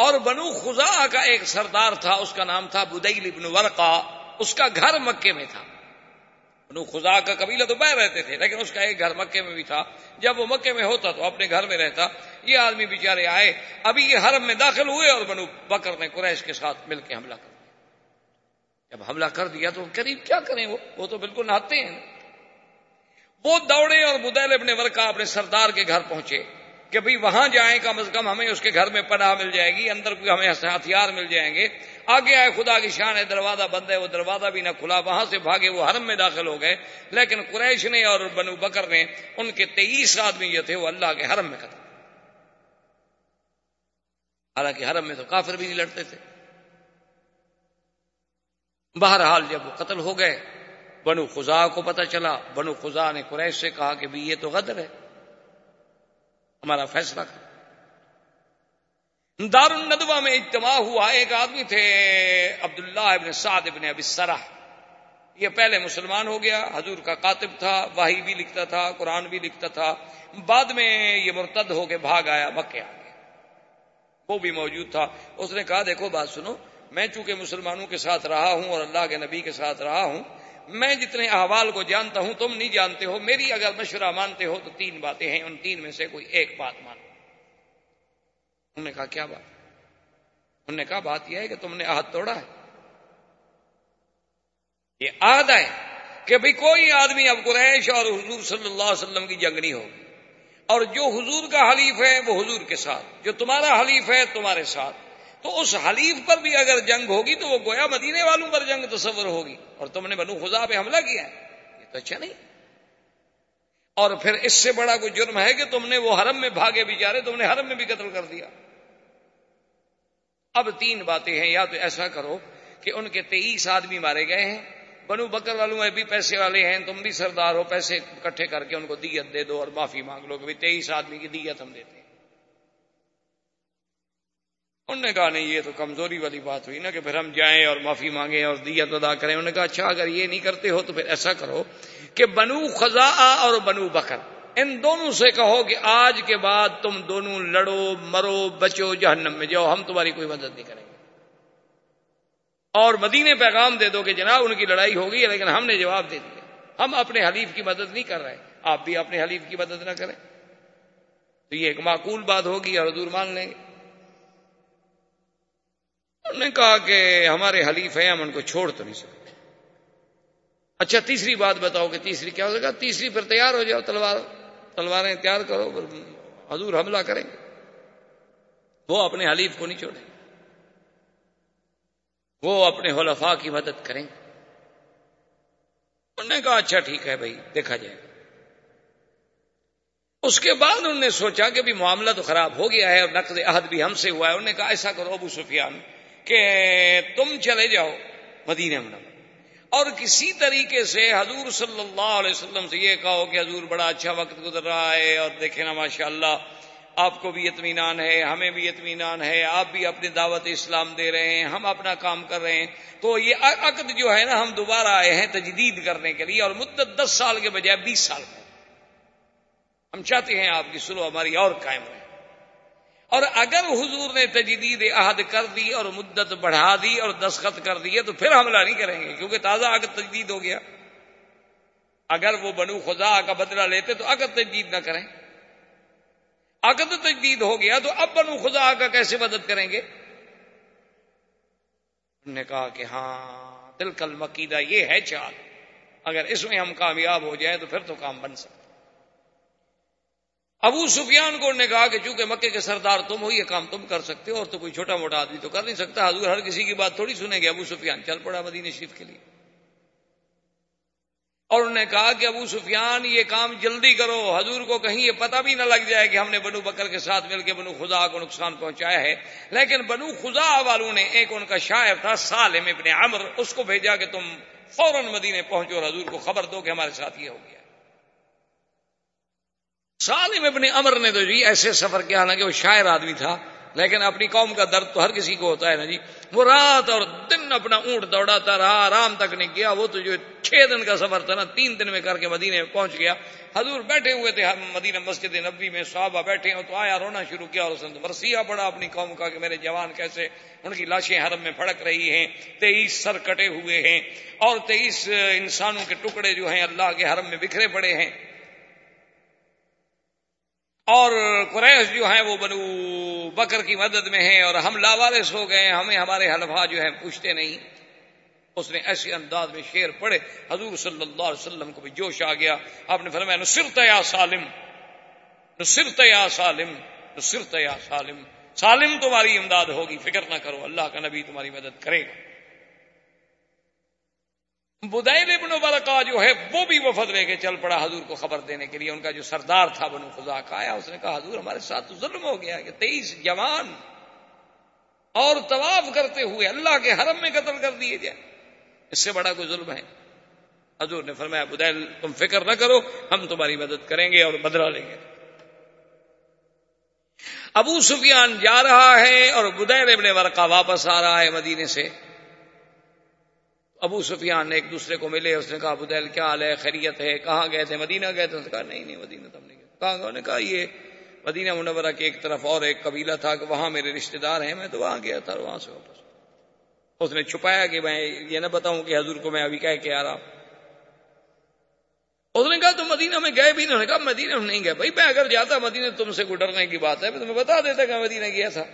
اور بنو خزا کا ایک سردار تھا، اس کا نام تھا بدیل ابن ورقا، اس کا گھر مکے میں تھا۔ بنو خزا کا قبیلہ تو بہ رہتے تھے، لیکن اس کا ایک گھر مکے میں بھی تھا۔ جب وہ مکے میں ہوتا تو اپنے گھر میں رہتا۔ یہ آدمی بیچارے آئے۔ ابھی یہ حرم میں داخل ہوئے اور بنو بکر نے قریش کے ساتھ مل کے حملہ کر دیا۔ جب حملہ کر دیا تو قریب کیا کریں وہ؟ وہ تو بالکل نہاتے ہیں۔ وہ دوڑے اور بدیل اپنے ورکا اپنے سردار کے گھر پہنچے۔ کہ بھئی وہاں جائیں، کم از کم ہمیں اس کے گھر میں پناہ مل جائے گی، اندر کوئی ہمیں ہتھیار مل جائیں گے۔ آگے آئے خدا کی شان ہے دروازہ بند ہے، وہ دروازہ بھی نہ کھلا، وہاں سے بھاگے وہ حرم میں داخل ہو گئے۔ لیکن قریش نے اور بنو بکر نے ان کے تیئیس آدمی جو تھے، وہ اللہ کے حرم میں قتل۔ حالانکہ حرم میں تو کافر بھی نہیں لڑتے تھے۔ بہرحال جب وہ قتل ہو گئے، بنو خزا کو پتہ چلا، بنو خزا نے قریش سے کہا کہ بھی یہ تو غدر ہے۔ ہمارا فیصلہ کر دار الندوا میں اجتماع ہوا، ایک آدمی تھے عبداللہ ابن سعد ابن ابی سرح یہ پہلے مسلمان ہو گیا، حضور کا کاتب تھا واہی بھی لکھتا تھا، قرآن بھی لکھتا تھا۔ بعد میں یہ مرتد ہو کے بھاگ آیا، مکے آ گیا۔ وہ بھی موجود تھا۔ اس نے کہا، دیکھو، بات سنو، میں چونکہ مسلمانوں کے ساتھ رہا ہوں اور اللہ کے نبی کے ساتھ رہا ہوں میں جتنے احوال کو جانتا ہوں، تم نہیں جانتے ہو۔ میری اگر مشورہ مانتے ہو تو تین باتیں ہیں، ان تین میں سے کوئی ایک بات مانو۔ انہوں نے کہا، کیا بات؟ انہوں نے کہا، بات یہ ہے کہ تم نے عہد توڑا ہے۔ یہ عہد ہے کہ بھئی کوئی آدمی اب قریش اور حضور صلی اللہ علیہ وسلم کی جنگ نہیں ہوگی۔ اور جو حضور کا حلیف ہے، وہ حضور کے ساتھ۔ جو تمہارا حلیف ہے، تمہارے ساتھ۔ تو اس حلیف پر بھی اگر جنگ ہوگی تو وہ گویا مدینے والوں پر جنگ تصور ہوگی۔ اور تم نے بنو خدا پہ حملہ کیا ہے۔ یہ تو اچھا نہیں۔ اور پھر اس سے بڑا کوئی جرم ہے کہ تم نے وہ حرم میں بھاگے بھی جا رہے تم نے حرم میں بھی قتل کر دیا۔ اب تین باتیں ہیں، یا تو ایسا کرو کہ ان کے تیئیس آدمی مارے گئے ہیں۔ بنو بکر والوں میں بھی پیسے والے ہیں، تم بھی سردار ہو، پیسے اکٹھے کر کے ان کو دیت دے دو اور معافی مانگ لو کہ تیئیس آدمی کی دیت ہم دیتے ہیں۔ انہوں نے کہا، نہیں، یہ تو کمزوری والی بات ہوئی نا کہ پھر ہم جائیں اور معافی مانگیں اور دیت ادا کریں۔ انہوں نے کہا اچھا اگر یہ نہیں کرتے ہو تو پھر ایسا کرو کہ بنو خزا اور بنو بکر، ان دونوں سے کہو کہ آج کے بعد تم دونوں لڑو، مرو، بچو، جہنم میں جاؤ، ہم تمہاری کوئی مدد نہیں کریں گے۔ اور مدینے پیغام دے دو کہ جناب ان کی لڑائی ہوگی لیکن ہم نے جواب دے دیا۔ ہم اپنے حلیف کی مدد نہیں کر رہے آپ بھی اپنے حلیف کی مدد نہ کریں۔ تو یہ ایک معقول بات ہوگی اور حضور مان لیں گے۔ انہوں نے کہا کہ ہمارے حلیف ہیں، ہم ان کو چھوڑ تو نہیں سکتے۔ اچھا تیسری بات بتاؤ کہ تیسری کیا ہو سکتا تیسری پھر تیار ہو جاؤ، تلوار، تلواریں تیار کرو، پھر حضور حملہ کریں گے۔ وہ اپنے حلیف کو نہیں چھوڑیں۔ وہ اپنے حلفاء کی مدد کریں۔ انہوں نے کہا اچھا ٹھیک ہے بھائی، دیکھا جائے۔ گا اس کے بعد انہوں نے سوچا کہ بھی معاملہ تو خراب ہو گیا ہے اور نقد عہد بھی ہم سے ہوا ہے۔ انہوں نے کہا، ایسا کرو، ابو سفیان کہ تم چلے جاؤ مدینہ منور اور کسی طریقے سے حضور صلی اللہ علیہ وسلم سے یہ کہو کہ حضور بڑا اچھا وقت گزر رہا ہے اور دیکھیں نا ماشاء اللہ آپ کو بھی اطمینان ہے، ہمیں بھی اطمینان ہے، آپ بھی اپنی دعوت اسلام دے رہے ہیں، ہم اپنا کام کر رہے ہیں۔ تو یہ عقد جو ہے نا، ہم دوبارہ آئے ہیں تجدید کرنے کے لیے اور مدت دس سال کے بجائے بیس سال۔ کا ہم چاہتے ہیں آپ کی سلو ہماری اور قائم رہے۔ اور اگر حضور نے تجدید عہد کر دی اور مدت بڑھا دی اور دستخط کر دیے تو پھر حملہ نہیں کریں گے، کیونکہ تازہ عقد تجدید ہو گیا۔ اگر وہ بنو خدا کا بدلہ لیتے تو عقد تجدید نہ کریں۔ عقد تجدید ہو گیا تو اب بنو خدا کا کیسے مدد کریں گے؟ انہوں نے کہا کہ ہاں دل کل مقیدہ یہ ہے چال، اگر اس میں ہم کامیاب ہو جائیں تو پھر تو کام بن سکتا۔ ابو سفیان کو نے کہا کہ چونکہ مکے کے سردار تم ہو، یہ کام تم کر سکتے ہو اور تو کوئی چھوٹا موٹا آدمی تو کر نہیں سکتا۔ حضور ہر کسی کی بات تھوڑی سنیں گے۔ ابو سفیان چل پڑا مدینہ شریف کے لیے۔ اور انہوں نے کہا کہ ابو سفیان، یہ کام جلدی کرو۔ حضور کو کہیں یہ پتہ بھی نہ لگ جائے کہ ہم نے بنو بکر کے ساتھ مل کے بنو خدا کو نقصان پہنچایا ہے۔ لیکن بنو خدا والوں نے ایک ان کا شاعر تھا، سالم ابن عمر اس کو بھیجا کہ تم فوراً مدینے پہنچو اور حضور کو خبر دو کہ ہمارے ساتھ یہ ہو گیا۔ سالم ابن امر نے تو جی ایسے سفر کیا حالانکہ وہ شاعر آدمی تھا، لیکن اپنی قوم کا درد تو ہر کسی کو ہوتا ہے نا جی۔ وہ رات اور دن اپنا اونٹ دوڑاتا رہا، آرام تک نہیں کیا، وہ تو جو چھ دن کا سفر تھا نا، تین دن میں کر کے مدینے میں پہنچ گیا۔ حضور بیٹھے ہوئے تھے، مدینہ مسجد نبی میں صحابہ بیٹھے ہو تو آیا رونا شروع کیا اور اس نے مرثیہ پڑا اپنی قوم کا کہ میرے جوان کیسے ان کی لاشیں حرم میں پھڑک رہی ہیں، تیئیس سر کٹے ہوئے ہیں اور تیئیس انسانوں کے ٹکڑے جو ہیں اللہ کے حرم میں بکھرے پڑے ہیں۔ اور قریش جو ہیں وہ بنو بکر کی مدد میں ہیں اور ہم لاوارس ہو گئے ہمیں ہمارے حلفا جو ہیں پوچھتے نہیں۔ اس نے ایسے انداز میں شیر پڑے حضور صلی اللہ علیہ وسلم کو بھی جوش آ گیا۔ آپ نے فرمایا، نصرت یا سالم، نصرت یا سالم، نصرت یا سالم۔ سالم تمہاری امداد ہوگی، فکر نہ کرو، اللہ کا نبی تمہاری مدد کرے گا۔ بدائل ابن برکا جو ہے وہ بھی وفد لے کے چل پڑا حضور کو خبر دینے کے لیے، ان کا جو سردار تھا بنو خدا کا، آیا، اس نے کہا، حضور ہمارے ساتھ تو ظلم ہو گیا کہ تیئیس جوان اور طواف کرتے ہوئے اللہ کے حرم میں قتل کر دیے جائے اس سے بڑا کوئی ظلم ہے۔ حضور نے فرمایا، بدیل، تم فکر نہ کرو، ہم تمہاری مدد کریں گے اور بدلا لیں گے۔ ابو سفیان جا رہا ہے اور بدیل ابن ورقا واپس آ رہا ہے مدینے سے۔ ابو سفیان نے ایک دوسرے کو ملے، اس نے کہا بدیل کیا حال ہے؟ خیریت ہے؟ کہاں گئے تھے؟ مدینہ گئے تھے؟ اس نے کہا، نہیں نہیں، مدینہ تم نہیں گئے کہاں انہوں نے کہا، یہ مدینہ منورہ کی ایک طرف اور ایک قبیلہ تھا کہ وہاں میرے رشتہ دار ہیں، میں تو وہاں گیا تھا وہاں سے واپس۔ اس نے چھپایا کہ میں یہ نہ بتاؤں کہ حضور کو میں ابھی کہہ کے آ رہا ہوں۔ اس نے کہا، تم مدینہ میں گئے بھی نہیں۔ کہا، مدینہ میں نہیں گئے۔ بھائی، میں اگر جاتا مدینہ تم سے گڈرنے کی بات ہے، میں تمہیں بتا دیتا کہ مدینہ گیا تھا۔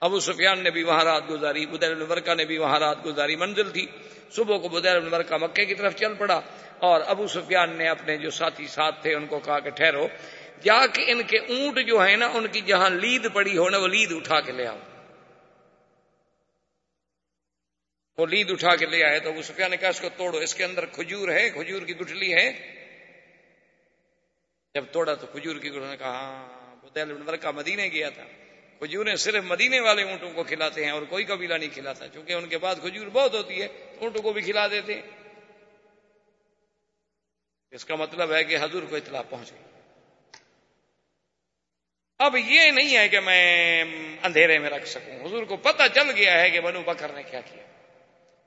ابو سفیان نے بھی وہاں رات گزاری بدیر الورکا نے بھی وہاں رات گزاری، منزل تھی۔ صبح کو بدیر الورکا مکے کی طرف چل پڑا اور ابو سفیان نے اپنے جو ساتھی ساتھ تھے ان کو کہا کہ ٹھہرو، جا کے ان کے اونٹ جو ہے نا، ان کی جہاں لید پڑی ہو نا، وہ لید اٹھا کے لے آؤ۔ وہ لید اٹھا کے لے آئے تو ابو سفیان نے کہا، اس کو توڑو، اس کے اندر کھجور ہے، کھجور کی گٹھلی ہے۔ جب توڑا تو کھجور کی گٹھلی نے کہا ہاں بدیر الورکا مدینے گیا تھا۔ کھجوریں صرف مدینے والے اونٹوں کو کھلاتے ہیں اور کوئی قبیلہ نہیں کھلاتا، چونکہ ان کے پاس کھجور بہت ہوتی ہے اونٹوں کو بھی کھلا دیتے ہیں۔ اس کا مطلب ہے کہ حضور کو اطلاع پہنچ گئی اب یہ نہیں ہے کہ میں اندھیرے میں رکھ سکوں۔ حضور کو پتہ چل گیا ہے کہ بنو بکر نے کیا کیا۔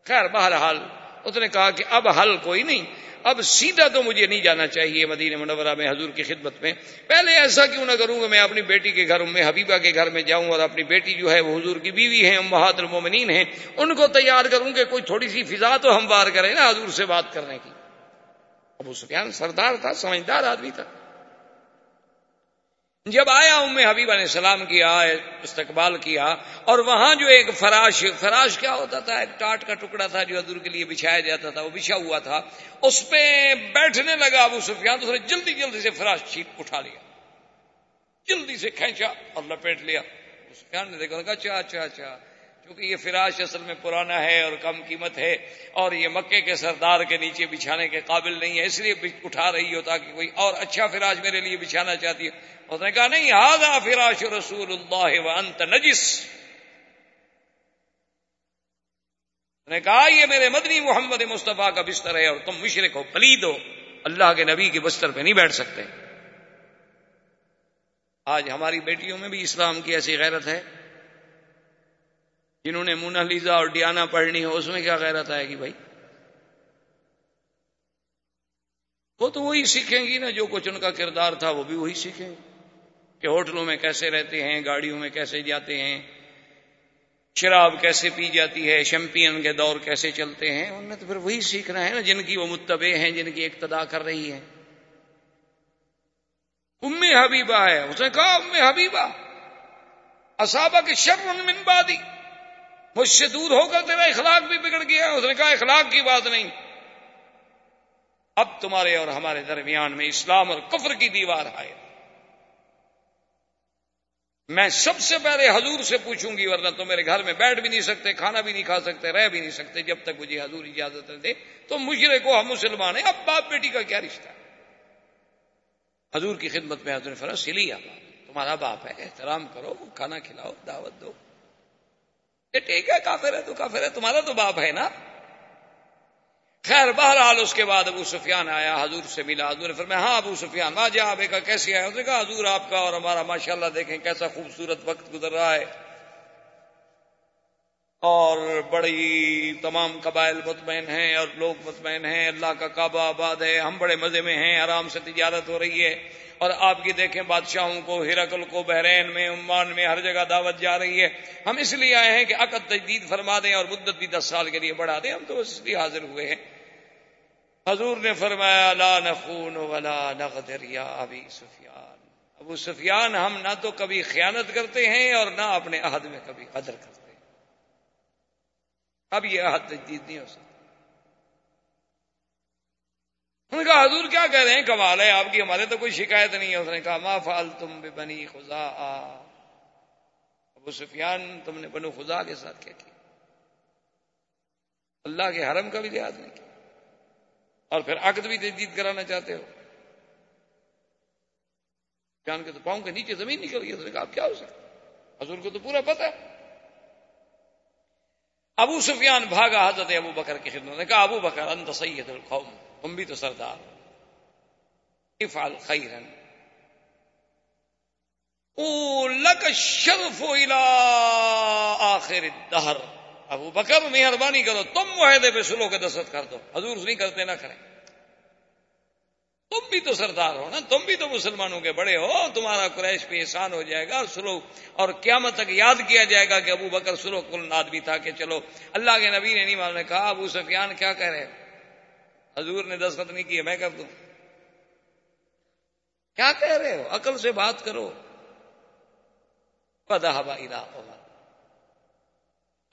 خیر، بہرحال اس نے کہا کہ اب حل کوئی نہیں، اب سیدھا تو مجھے نہیں جانا چاہیے مدینہ منورہ میں حضور کی خدمت میں۔ پہلے ایسا کیوں نہ کروں گا میں اپنی بیٹی کے گھر میں حبیبہ کے گھر میں جاؤں اور اپنی بیٹی جو ہے وہ حضور کی بیوی ہیں، امہات المومنین ہیں، ان کو تیار کروں کہ کوئی تھوڑی سی فضا تو ہم بار کریں نا حضور سے بات کرنے کی۔ ابو سفیان سردار تھا، سمجھدار آدمی تھا۔ جب آیا ام حبیبہ نے سلام کیا استقبال کیا اور وہاں جو ایک فراش فراش کیا ہوتا تھا؟ ایک ٹاٹ کا ٹکڑا تھا جو حضور کے لیے بچھایا جاتا تھا، وہ بچھا ہوا تھا۔ اس پہ بیٹھنے لگا ابو سفیان، تو اس نے جلدی جلدی سے فراش چیپ اٹھا لیا۔ جلدی سے کھینچا اور لپیٹ لیا۔ سفیان نے دیکھا اچھا اچھا اچھا۔ کیونکہ یہ فراش اصل میں پرانا ہے اور کم قیمت ہے اور یہ مکے کے سردار کے نیچے بچھانے کے قابل نہیں ہے، اس لیے اٹھا رہی ہو تاکہ کوئی اور اچھا فراش میرے لیے بچھانا چاہتی ہے اس نے کہا، نہیں ہاضا فراش رسول اللہ و انت نجس. نے کہا، یہ میرے مدنی محمد مصطفیٰ کا بستر ہے اور تم مشرق ہو پلید ہو، اللہ کے نبی کے بستر پہ نہیں بیٹھ سکتے۔ آج ہماری بیٹیوں میں بھی اسلام کی ایسی غیرت ہے۔ جنہوں نے مونا لیزا اور ڈیانا پڑھنی ہو، اس میں کیا غیرت آئے گی بھائی؟ وہ تو وہی سیکھیں گی نا، جو کچھ ان کا کردار تھا وہ بھی وہی سیکھیں گے۔ کہ ہوٹلوں میں کیسے رہتے ہیں، گاڑیوں میں کیسے جاتے ہیں، شراب کیسے پی جاتی ہے شیمپئن کے دور کیسے چلتے ہیں، ان نے تو پھر وہی سیکھنا ہے نا، جن کی وہ متبع ہیں، جن کی اقتدا کر رہی ہے ام حبیبہ ہے، اس نے کہا ام حبیبہ اصابہ کے شر من بادی مجھ سے دور ہو کر تیرا اخلاق بھی بگڑ گیا اس نے کہا، اخلاق کی بات نہیں۔ اب تمہارے اور ہمارے درمیان میں اسلام اور کفر کی دیوار آئے میں سب سے پہلے حضور سے پوچھوں گی، ورنہ تو میرے گھر میں بیٹھ بھی نہیں سکتے، کھانا بھی نہیں کھا سکتے، رہ بھی نہیں سکتے۔ جب تک مجھے حضور اجازت دے، تو مجرے کو ہم مسلمان ہیں۔ اب باپ بیٹی کا کیا رشتہ؟ ہے حضور کی خدمت میں حضور فرا سلی تمہارا باپ ہے، احترام کرو، کھانا کھلاؤ، دعوت دو۔ ٹھیک ہے، کافر ہے تو کافر ہے، تمہارا تو باپ ہے نا۔ خیر، بہرحال اس کے بعد ابو سفیان آیا، حضور سے ملا۔ حضور نے فرمایا ہاں ابو سفیان، ماں جہاں کا کیسے آیا؟ اس نے کہا، حضور آپ کا اور ہمارا ماشاء اللہ دیکھیں کیسا خوبصورت وقت گزر رہا ہے۔ اور بڑی تمام قبائل مطمئن ہیں اور لوگ مطمئن ہیں۔ اللہ کا کعبہ آباد ہے، ہم بڑے مزے میں ہیں، آرام سے تجارت ہو رہی ہے۔ اور آپ کی دیکھیں بادشاہوں کو، ہرکل کو، بحرین میں، عمان میں، ہر جگہ دعوت جا رہی ہے۔ ہم اس لیے آئے ہیں کہ عقد تجدید فرما دیں اور مدت بھی دس سال کے لیے بڑھا دیں۔ ہم تو اس لیے حاضر ہوئے ہیں۔ حضور نے فرمایا، لا نخون ولا نغدر یا ابی سفیان۔ ابو سفیان ہم نہ تو کبھی خیانت کرتے ہیں اور نہ اپنے عہد میں کبھی قدر کرتے ہیں۔ اب یہ عہد تجدید نہیں ہو سکتا۔ نے کہا حضور کیا کہہ رہے ہیں؟ کمال ہے آپ کی، ہمارے تو کوئی شکایت نہیں ہے۔ اس نے کہا، ما فال تم بے بنی خزا ابو سفیان، تم نے بنو خدا کے ساتھ کیا کیا؟ اللہ کے حرم کا بھی لحاظ نہیں کیا۔ اور پھر عقد بھی تجدید کرانا چاہتے ہو۔ جان کے تو پاؤں کے نیچے زمین نکل گئی۔ اس نے کہا کیا ہو سکتا حضور کو تو پورا پتہ ہے۔ ابو سفیان بھاگا حضرت ابو بکر کی خدمت نے کہا، ابو بکر، انت سید القوم. تم بھی تو سردار افعل خیرن او لک شرف الى آخر الدہر ابو بکر مہربانی کرو، تم معاہدے پہ سلو کے دستخط کر دو۔ حضور نہیں کرتے، نہ کریں۔ تم بھی تو سردار ہو نا، تم بھی تو مسلمانوں کے بڑے ہو۔ تمہارا قریش پہ احسان ہو جائے گا سلو اور قیامت تک یاد کیا جائے گا کہ ابو بکر سلو کل آدمی تھا کہ چلو، اللہ کے نبی نے نہیں مان نے کہا، ابو سفیان کیا کہہ رہے حضور نے دستخط نہیں کیے میں کر دوں۔ کیا کہہ رہے ہو؟ عقل سے بات کرو۔ پدا ہوا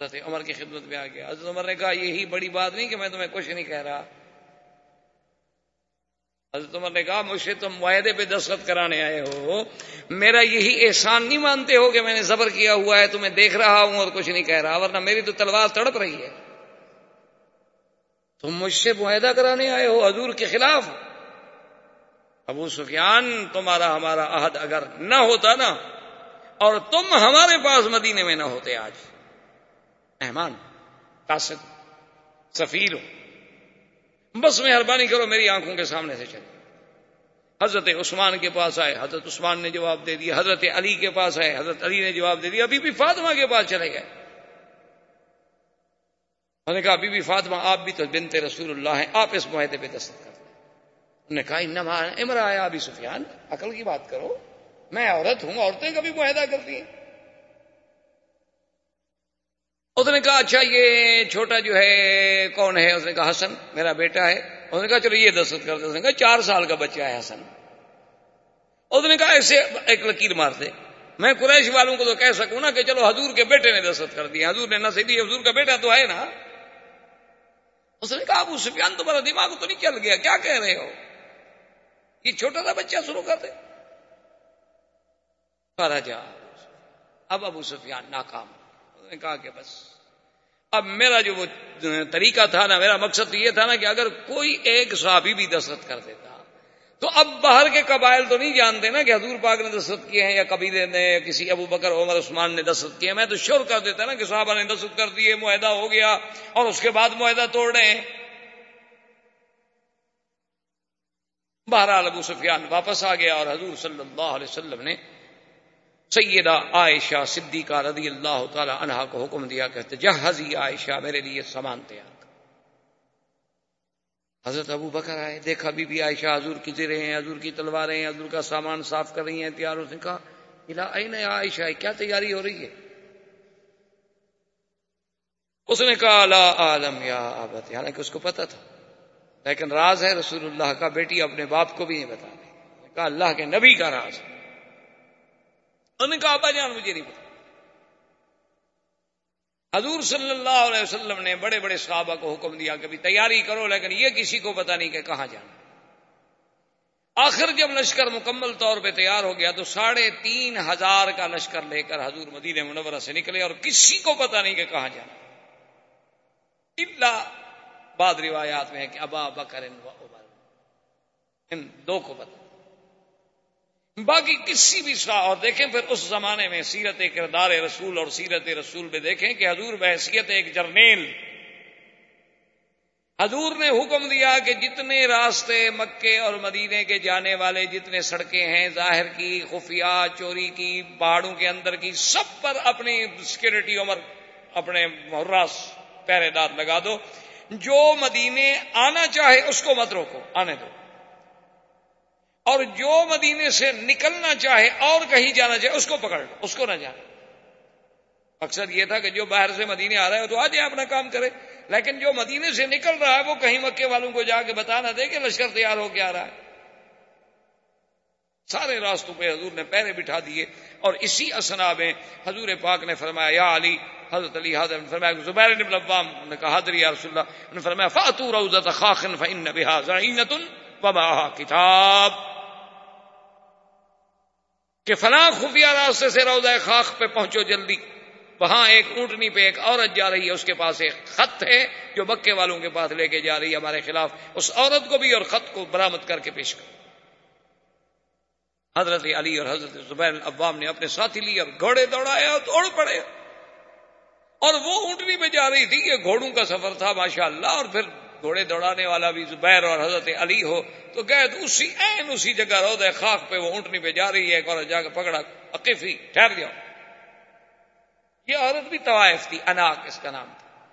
حضرت عمر کی خدمت میں آ گیا۔ حضرت عمر نے کہا، یہی بڑی بات نہیں کہ میں تمہیں کچھ نہیں کہہ رہا۔ حضرت عمر نے کہا، مجھ سے تم معاہدے پہ دستخط کرانے آئے ہو۔ میرا یہی احسان نہیں مانتے ہو کہ میں نے صبر کیا ہوا ہے، تمہیں دیکھ رہا ہوں اور کچھ نہیں کہہ رہا، ورنہ میری تو تلوار تڑپ رہی ہے۔ تم مجھ سے معاہدہ کرانے آئے ہو، حضور کے خلاف۔ ابو سفیان، تمہارا ہمارا عہد اگر نہ ہوتا نا، اور تم ہمارے پاس مدینے میں نہ ہوتے آج۔ مہمان، قاصد، سفیر ہو۔ بس مہربانی کرو میری آنکھوں کے سامنے سے چلے۔ حضرت عثمان کے پاس آئے، حضرت عثمان نے جواب دے دیا، حضرت علی کے پاس آئے، حضرت علی نے جواب دے دیا، ابھی بھی فاطمہ کے پاس چلے گئے۔ انہوں نے کہا ابھی بھی فاطمہ، آپ بھی تو بنت رسول اللہ ہیں، آپ اس معاہدے پہ دستخط کر انہوں نے کہا امرا آیا ابھی سفیان، عقل کی بات کرو، میں عورت ہوں، عورتیں کبھی معاہدہ کرتی ہیں۔ اس نے کہا اچھا یہ چھوٹا جو ہے، کون ہے؟ اس نے کہا، حسن، میرا بیٹا ہے۔ اس نے کہا، چلو یہ دستخط کر دے اس نے کہا، چار سال کا بچہ ہے حسن۔ اس نے کہا، ایسے ایک لکیر مار دے میں قریش والوں کو تو کہہ سکوں نا کہ چلو حضور کے بیٹے نے دستخط کر دیا۔ حضور نے نہ صحیح حضور کا بیٹا تو ہے نا۔ اس نے کہا، ابو سفیان، تمہارا دماغ تو نہیں چل گیا، کیا کہہ رہے ہو؟ یہ چھوٹا سا بچہ شروع کر دے۔ جا۔ اب ابو سفیان ناکام۔ نے کہا کہ بس۔ اب میرا جو وہ طریقہ تھا نا، میرا مقصد یہ تھا نا کہ اگر کوئی ایک صحابی بھی دستخط کر دیتا تو اب باہر کے قبائل تو نہیں جانتے نا کہ حضور پاک نے دستخط کیے ہیں یا قبیلے نے، کسی ابو بکر، عمر، عثمان نے دستخط کیے میں تو شور کر دیتا نا کہ صحابہ نے دستخط کر دیے معاہدہ ہو گیا اور اس کے بعد معاہدہ توڑ رہے ہیں۔ بہرحال ابو سفیان واپس آ گیا اور حضور صلی اللہ علیہ وسلم نے سیدہ عائشہ صدیقہ رضی اللہ تعالی عنہ کو حکم دیا کہ جہزی عائشہ میرے لیے سامان تیار۔ حضرت ابو بکر آئے، دیکھا بی بی عائشہ حضور کی زرے ہیں، حضور کی تلواریں ہیں، حضور کا سامان صاف کر رہی ہیں تیار اس نے کہا این عائشہ، کیا تیاری ہو رہی ہے؟ اس نے کہا، لا عالم یا آبت. حالانکہ اس کو پتا تھا۔ لیکن راز ہے رسول اللہ کا، بیٹی اپنے باپ کو بھی نہیں بتا کہا، اللہ کے نبی کا راز انہوں نے کہا، ابا جان، مجھے نہیں پتا۔ حضور صلی اللہ علیہ وسلم نے بڑے بڑے صحابہ کو حکم دیا کہ تیاری کرو، لیکن یہ کسی کو پتا نہیں کہ کہاں جانا آخر جب لشکر مکمل طور پہ تیار ہو گیا تو ساڑھے تین ہزار کا لشکر لے کر حضور مدین منورہ سے نکلے اور کسی کو پتا نہیں کہ کہاں جانا اللہ بعد روایات میں ہے کہ ابا بکر ان دو کو پتا باقی کسی بھی سا اور دیکھیں، پھر اس زمانے میں سیرت کردار رسول اور سیرت رسول میں دیکھیں کہ حضور بحثیت ایک جرنیل۔ حضور نے حکم دیا کہ جتنے راستے مکے اور مدینے کے جانے والے جتنے سڑکیں ہیں، ظاہر کی، خفیہ، چوری کی پہاڑوں کے اندر کی، سب پر اپنی سیکورٹی عمر، اپنے محراس پہرے دار لگا دو۔ جو مدینے آنا چاہے، اس کو مت روکو، آنے دو۔ اور جو مدینے سے نکلنا چاہے اور کہیں جانا چاہے، اس کو پکڑ لو، اس کو نہ جانا مقصد یہ تھا کہ جو باہر سے مدینے آ رہا ہے تو آ جائے اپنا کام کرے۔ لیکن جو مدینے سے نکل رہا ہے، وہ کہیں مکے والوں کو جا کے بتا نہ دے کہ لشکر تیار ہو کے آ رہا ہے۔ سارے راستوں پہ حضور نے پیرے بٹھا دیے اور اسی اسنا میں حضور پاک نے فرمایا، یا علی، حضرت علی حضرت نے فرمایا زبیر بن العوام نے کہا حضر یا رسول اللہ نے فرمایا، فاتو روزت خاخن فإن بها زعینت ومعها کتاب۔ کہ فلاں خفیہ راستے سے روزہ خاک پہ پہنچو جلدی۔ وہاں ایک اونٹنی پہ ایک عورت جا رہی ہے، اس کے پاس ایک خط ہے جو بکے والوں کے پاس لے کے جا رہی ہے ہمارے خلاف۔ اس عورت کو بھی اور خط کو برامد کر کے پیش کر۔ حضرت علی اور حضرت زبیر العوام نے اپنے ساتھی لی اور گھوڑے دوڑایا اور دوڑ پڑے۔ اور وہ اونٹنی پہ جا رہی تھی، یہ گھوڑوں کا سفر تھا ماشاء اللہ اور پھر گھوڑے دوڑانے والا بھی زبیر اور حضرت علی ہو، تو گئے تو اسی این اسی جگہ رو دے، خاک پہ وہ اونٹنی پہ جا رہی ہے، ایک اور جا کے پکڑا، عقیفی، ٹھہر گیا۔ یہ عورت بھی طوائف تھی اناک اس کا نام تھا۔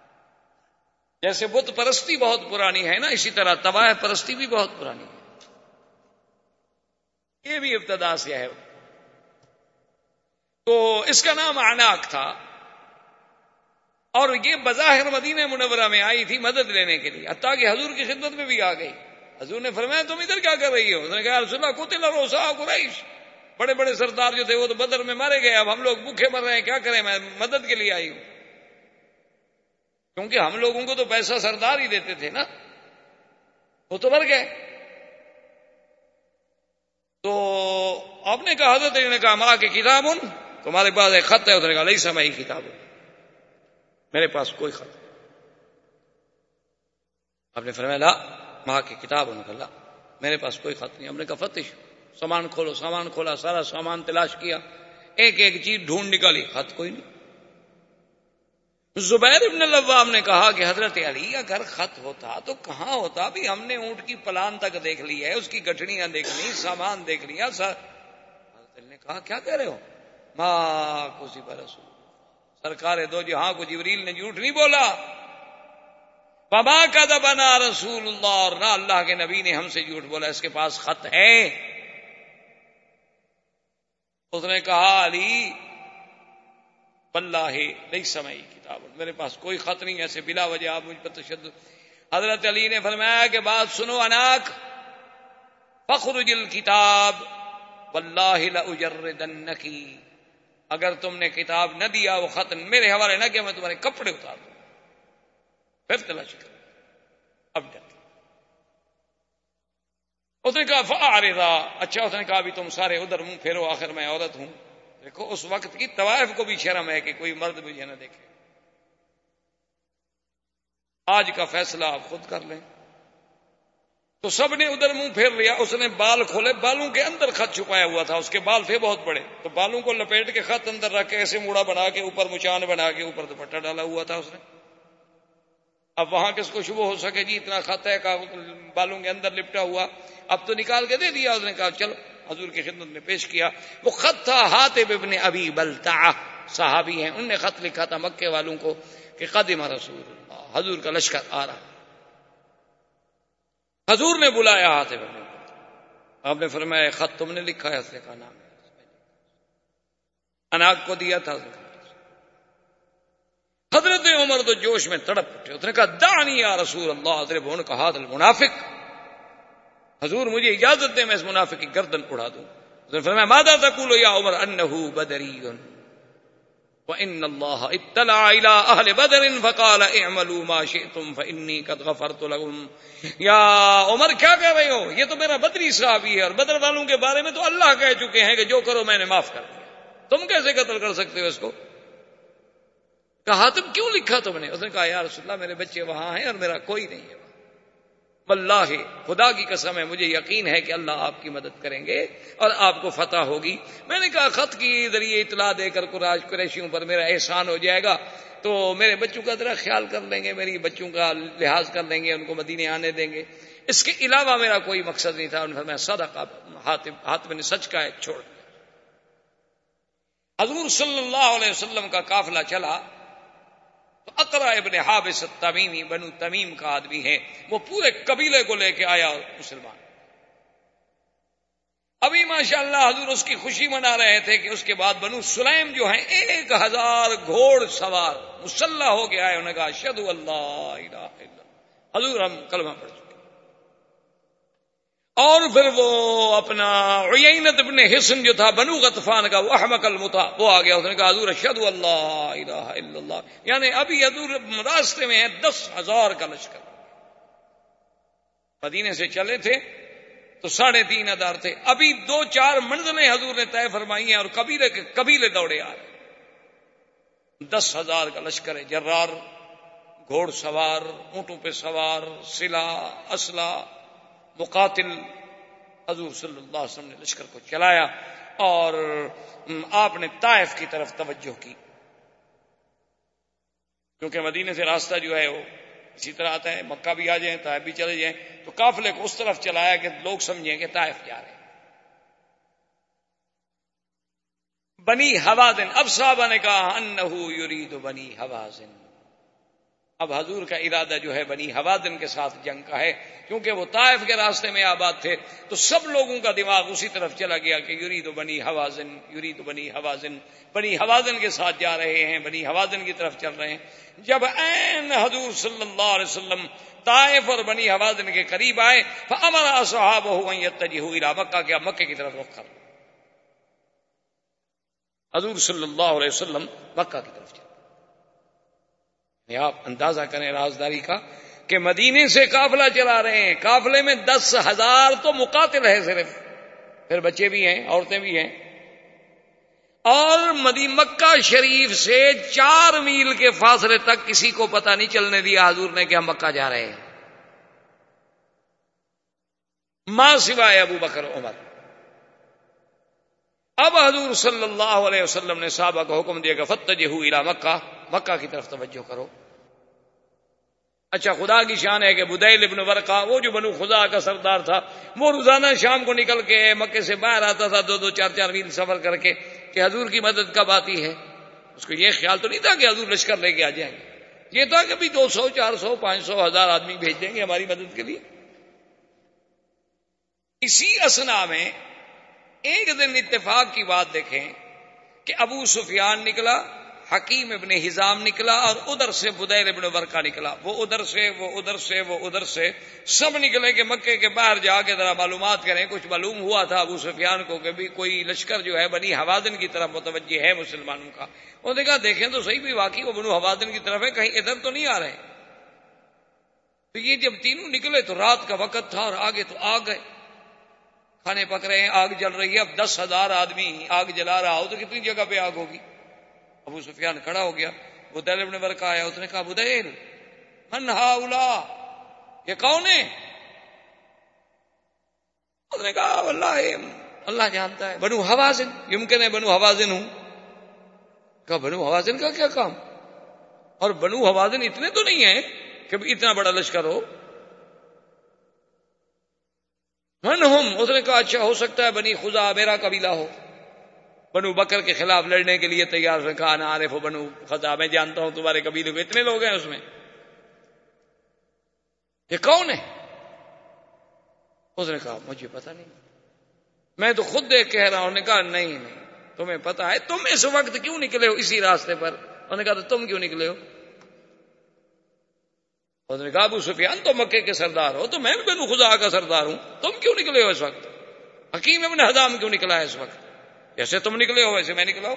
جیسے بت پرستی بہت پرانی ہے نا، اسی طرح طوائف پرستی بھی بہت پرانی ہے۔ یہ بھی ابتدا سے ہے۔ تو اس کا نام اناک تھا۔ اور یہ بظاہر مدینہ منورہ میں آئی تھی مدد لینے کے لیے، حتیٰ کہ حضور کی خدمت میں بھی آ گئی۔ حضور نے فرمایا، تم ادھر کیا کر رہی ہو؟ اس نے کہا، رسول اللہ کتل روسا قریش۔ بڑے بڑے سردار جو تھے وہ تو بدر میں مارے گئے، اب ہم لوگ بھوکے مر رہے ہیں، کیا کریں؟ میں مدد کے لیے آئی ہوں۔ کیونکہ ہم لوگوں کو تو پیسہ سردار ہی دیتے تھے نا۔ وہ تو مر گئے۔ تو آپ نے کہا، حضرت نے کہا، ماں کی کتاب ان، تمہارے پاس ایک خط ہے، اس نے کہا نہیں سمائی کتاب۔ میرے پاس کوئی خط آپ نے فرمایا، لا ماں کی کتاب ان کا میرے پاس کوئی خط نہیں۔ ہم نے کہا فتش سامان کھولو، سامان کھولا، سارا سامان تلاش کیا۔ ایک ایک چیز ڈھونڈ نکالی، خط کوئی نہیں۔ زبیر ابن الوام نے کہا کہ حضرت علی، اگر خط ہوتا تو کہاں ہوتا؟ بھی ہم نے اونٹ کی پلان تک دیکھ لی ہے، اس کی گٹھڑیاں دیکھ لی، سامان دیکھ لیا سر حضرت نے کہا، کیا کہہ رہے ہو؟ ماں کسی پر رسول سرکار دو جہاں کو جبریل نے جھوٹ نہیں بولا۔ بابا کا دبنا رسول اللہ، اور نہ اللہ کے نبی نے ہم سے جھوٹ بولا، اس کے پاس خط ہے۔ اس نے کہا، علی بلّہ نہیں سمئی کتاب۔ میرے پاس کوئی خط نہیں، ایسے بلا وجہ آپ مجھ پر تشدد۔ حضرت علی نے فرمایا کہ بات سنو اناک۔ فخر جل کتاب لأجردنکی۔ اگر تم نے کتاب نہ دیا، وہ خط میرے حوالے نہ کیا، میں تمہارے کپڑے اتار دوں۔ پھر تلاش کر اب ڈر۔ اس نے کہا فارضا اچھا اس نے کہا بھی تم سارے ادھر منہ پھیرو آخر میں عورت ہوں۔ دیکھو، اس وقت کی طوائف کو بھی شرم ہے کہ کوئی مرد مجھے نہ دیکھے۔ آج کا فیصلہ آپ خود کر لیں۔ تو سب نے ادھر منہ پھیر لیا، اس نے بال کھولے، بالوں کے اندر خط چھپایا ہوا تھا، اس کے بال تھے بہت بڑے۔ تو بالوں کو لپیٹ کے خط اندر رکھ کے ایسے موڑا بنا کے اوپر مچان بنا کے اوپر دوپٹہ ڈالا ہوا تھا اس نے۔ اب وہاں کس کو شبہ ہو سکے؟ جی اتنا خط ہے بالوں کے اندر لپٹا ہوا۔ اب تو نکال کے دے دیا، اس نے کہا، چلو، حضور کی خدمت میں پیش کیا۔ وہ خط تھا ہاتھ ابن ابھی بلتا صحابی ہیں، ان نے خط لکھا تھا مکے والوں کو کہ قدم رسول اللہ، حضور کا لشکر آ رہا حضور نے بلایا ہاتھ ابن آپ نے فرمایا، خط تم نے لکھا ہے، اس نے کہا نام اناگ کو دیا تھا۔ حضرت عمر تو جوش میں تڑپ اٹھے۔ اس نے کہا دانی یا رسول اللہ۔ حضرت ان کا ہاتھ المنافق۔ حضور، مجھے اجازت دے، میں اس منافق کی گردن اڑا دوں۔ فرمایا مادا تقول یا عمر؟ انه بدری وان الله اطلع الى اهل بدر فقال اعملوا ما شئتم فاني قد غفرت لكم۔ یا عمر، کیا کہہ رہے ہو؟ یہ تو میرا بدری صحابی ہے اور بدر والوں کے بارے میں تو اللہ کہہ چکے ہیں کہ جو کرو میں نے معاف کر دیا۔ تم کیسے قتل کر سکتے ہو اس کو؟ کہا، تم کیوں لکھا تم نے؟ اس نے کہا، یا رسول اللہ، میرے بچے وہاں ہیں اور میرا کوئی نہیں ہے۔ اللہ خدا کی قسم ہے، مجھے یقین ہے کہ اللہ آپ کی مدد کریں گے اور آپ کو فتح ہوگی۔ میں نے کہا، خط کی ذریعے اطلاع دے کر قراج قریشیوں پر میرا احسان ہو جائے گا۔ تو میرے بچوں کا ذرا خیال کر لیں گے، میری بچوں کا لحاظ کر لیں گے، ان کو مدینے آنے دیں گے۔ اس کے علاوہ میرا کوئی مقصد نہیں تھا۔ انہوں نے صدقہ ہاتھ میں نے سچ کا ہے، چھوڑ۔ حضور صلی اللہ علیہ وسلم کا قافلہ چلا۔ تو اقرا ابن حابس تمیمی بنو تمیم کا آدمی ہے، وہ پورے قبیلے کو لے کے آیا مسلمان۔ ابھی ماشاء اللہ حضور اس کی خوشی منا رہے تھے کہ اس کے بعد بنو سلیم جو ہیں، ایک ہزار گھوڑ سوار مسلح ہو کے آئے، انہوں نے کہا شد اللہ۔ حضور ہم کلمہ پڑھ چکے۔ اور پھر وہ اپنا عینت ابن حسن جو تھا، بنو غطفان کا، وہ احمق المتا وہ آ گیا اس نے کہا حضور اشد اللہ الہ الا اللہ۔ یعنی ابھی حضور راستے میں ہے دس ہزار کا لشکر۔ مدینے سے چلے تھے تو ساڑھے تین ہزار تھے۔ ابھی دو چار منزلیں حضور نے طے فرمائی ہیں اور قبیلے کے قبیلے دوڑے آ رہے دس ہزار کا لشکر ہے، جرار، گھوڑ سوار، اونٹوں پہ سوار، سلا اسلحہ مقاتل حضور صلی اللہ علیہ وسلم نے لشکر کو چلایا اور آپ نے طائف کی طرف توجہ کی۔ کیونکہ مدینے سے راستہ جو ہے وہ اسی طرح آتا ہے، مکہ بھی آ جائیں، طائف بھی چلے جائیں، تو قافلے کو اس طرف چلایا کہ لوگ سمجھیں کہ طائف جا رہے ہیں۔ بنی حوازن، اب صاحبہ نے کہا، انہو یرید بنی حوازن۔ اب حضور کا ارادہ جو ہے بنی حوادن کے ساتھ جنگ کا ہے، کیونکہ وہ طائف کے راستے میں آباد تھے، تو سب لوگوں کا دماغ اسی طرف چلا گیا کہ یوری تو بنی حوازن یوری تو بنی حوازن بنی حوازن کے ساتھ جا رہے ہیں، بنی حوازن کی طرف چل رہے ہیں۔ جب این حضور صلی اللہ علیہ وسلم طائف اور بنی حوازن کے قریب آئے ہمارا صحاب ہوئی مکہ کیا مکے کی طرف رخ کر۔ حضور صلی اللہ علیہ وسلم مکہ کی طرف چل آپ اندازہ کریں رازداری کا کہ مدینے سے قافلہ چلا رہے ہیں، قافلے میں دس ہزار تو مقاتل ہے صرف۔ پھر بچے بھی ہیں، عورتیں بھی ہیں۔ اور مدی، مکہ شریف سے چار میل کے فاصلے تک کسی کو پتہ نہیں چلنے دیا حضور نے کہ ہم مکہ جا رہے ہیں۔ ماں سوائے ابو بکر، عمر۔ اب حضور صلی اللہ علیہ وسلم نے صحابہ کو حکم دیا کہ فتح ہوئی مکہ۔ مکہ کی طرف توجہ کرو۔ اچھا خدا کی شان ہے کہ بدیل ابن ورقا وہ جو بنو خدا کا سردار تھا، وہ روزانہ شام کو نکل کے مکے سے باہر آتا تھا، دو دو چار چار میل سفر کر کے، کہ حضور کی مدد کب آتی ہے؟ اس کو یہ خیال تو نہیں تھا کہ حضور لشکر لے کے آ جائیں گے۔ یہ تھا کہ بھی دو سو، چار سو، پانچ سو، ہزار آدمی بھیج دیں گے ہماری مدد کے لیے۔ اسی اسنا میں ایک دن اتفاق کی بات دیکھیں کہ ابو سفیان نکلا حکیم ابن ہزام نکلا اور ادھر سے بدیر ابن برکا نکلا۔ وہ ادھر سے، وہ ادھر سے، وہ ادھر سے۔ سب نکلے کہ مکے کے باہر جا کے ذرا معلومات کریں۔ کچھ معلوم ہوا تھا ابو سفیان کو کہ بھی کوئی لشکر جو ہے بنی حوادن کی طرف متوجہ ہے مسلمانوں کا۔ وہ دیکھا، دیکھیں تو صحیح بھی واقعی وہ بنو حوادن کی طرف ہے، کہیں ادھر تو نہیں آ رہے۔ تو یہ جب تینوں نکلے تو رات کا وقت تھا اور آگے تو آگ گئے۔ کھانے پک رہے ہیں، آگ جل رہی ہے۔ اب دس ہزار آدمی آگ جلا رہا ہو تو کتنی جگہ پہ آگ ہوگی؟ ابو سفیان کھڑا ہو گیا بدیل ابن برکا آیا، اس نے کہا بدیل من اولا یہ کون ہے اس نے کہا اللہ اللہ جانتا ہے، بنو حوازن، یمکن ہے بنو حوازن ہوں. کہا، بنو حوازن کا کیا کام؟ اور بنو حوازن اتنے تو نہیں ہیں کہ اتنا بڑا لشکر ہو۔ من ہم؟ اس نے کہا اچھا ہو سکتا ہے بنی خدا میرا قبیلہ ہو۔ بنو بکر کے خلاف لڑنے کے لیے تیار رکھا نہ عارف ہو بنو خدا میں جانتا ہوں تمہارے قبیلے میں اتنے لوگ ہیں اس میں۔ یہ کون ہے؟ اس نے کہا، مجھے پتا نہیں۔ میں تو خود دیکھ کہہ رہا ہوں نے کہا، نہیں نہیں، تمہیں پتا ہے، تم اس وقت کیوں نکلے ہو اسی راستے پر؟ انہوں نے کہا، تو تم کیوں نکلے ہو؟ اس نے کہا، ابو سفیان، تو مکے کے سردار ہو، تو میں بھی بنو خدا کا سردار ہوں، تم کیوں نکلے ہو اس وقت؟ حکیم ابن حضام کیوں نکلا ہے اس وقت؟ جیسے تم نکلے ہو ویسے میں نکلا ہوں۔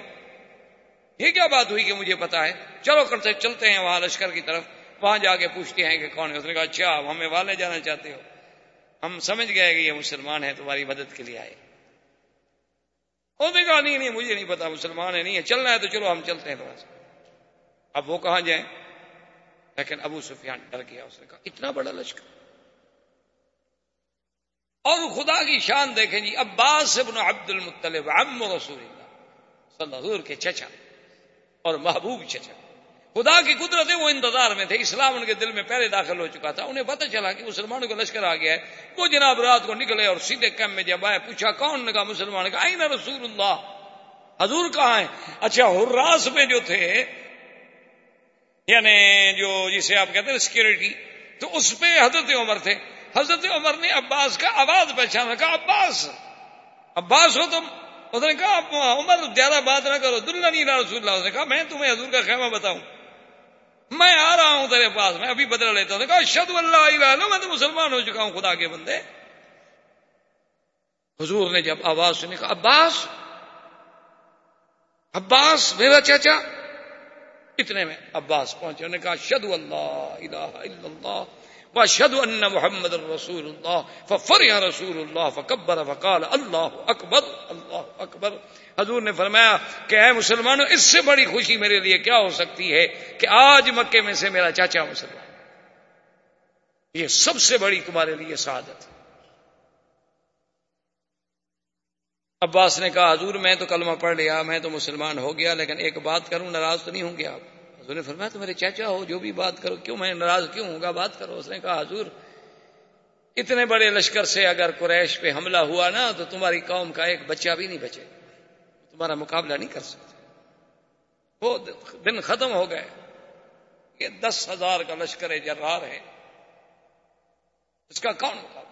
یہ کیا بات ہوئی کہ مجھے پتا ہے؟ چلو کرتے چلتے ہیں وہاں لشکر کی طرف۔ وہاں جا کے پوچھتے ہیں کہ کون ہے؟ اس نے کہا اچھا ہمیں والے جانا چاہتے ہو۔ ہم سمجھ گئے کہ یہ مسلمان ہے تمہاری مدد کے لیے آئے۔ اس نے کہا، نہیں نہیں، مجھے نہیں پتا، مسلمان ہے نہیں ہے چلنا ہے تو چلو، ہم چلتے ہیں تھوڑا سا اب وہ کہاں جائیں؟ لیکن ابو سفیان ڈر گیا، اس نے کہا، اتنا بڑا لشکر۔ اور خدا کی شان دیکھیں جی عباس ابن عبد المطلب عم رسول اللہ، صلی اللہ کے چچا اور محبوب چچا۔ خدا کی قدرت ہے، وہ انتظار میں تھے۔ اسلام ان کے دل میں پہلے داخل ہو چکا تھا۔ انہیں پتہ چلا کہ مسلمانوں کا لشکر آ گیا ہے۔ وہ جناب رات کو نکلے اور سیدھے کیمپ میں جب آئے، پوچھا، کون نے کہا؟ مسلمان کا آئی نا رسول اللہ۔ حضور کہاں ہے اچھا حراس میں جو تھے یعنی جو جسے آپ کہتے ہیں سیکورٹی تو اس پہ حضرت عمر تھے۔ حضرت عمر نے عباس کا آواز پہچانا، کہا، عباس عباس ہو تم۔ اس نے کہا عمر، زیادہ بات نہ کرو دلہ نہیں رسول اللہ۔ اس نے کہا، میں تمہیں حضور کا خیمہ بتاؤں۔ میں آ رہا ہوں تیرے پاس، میں ابھی بدلا لیتا ہوں۔ کہا شد اللہ، میں تو مسلمان ہو چکا ہوں، خدا کے بندے۔ حضور نے جب آواز سنی، کہا، عباس عباس، میرا چاچا اتنے میں عباس پہنچے، انہوں نے کہا شد اللہ الہ الا اللہ واشهد ان محمد رسول اللہ ففرح رسول اللہ فکبر فقال اللہ اکبر اللہ اکبر حضور نے فرمایا کہ اے مسلمانوں، اس سے بڑی خوشی میرے لیے کیا ہو سکتی ہے کہ آج مکے میں سے میرا چاچا مسلمان یہ سب سے بڑی تمہارے لیے سعادت ہے۔ عباس نے کہا، حضور میں تو کلمہ پڑھ لیا، میں تو مسلمان ہو گیا، لیکن ایک بات کروں، ناراض تو نہیں ہوں گے آپ؟ حضور نے فرمایا تو میرے چاچا ہو، جو بھی بات کرو، کیوں میں ناراض کیوں ہوں گا بات کرو؟ اس نے کہا، حضور، اتنے بڑے لشکر سے اگر قریش پہ حملہ ہوا نا، تو تمہاری قوم کا ایک بچہ بھی نہیں بچے تمہارا مقابلہ نہیں کر سکتے. وہ دن ختم ہو گئے. یہ دس ہزار کا لشکر جرار ہے. اس کا کون مقابلہ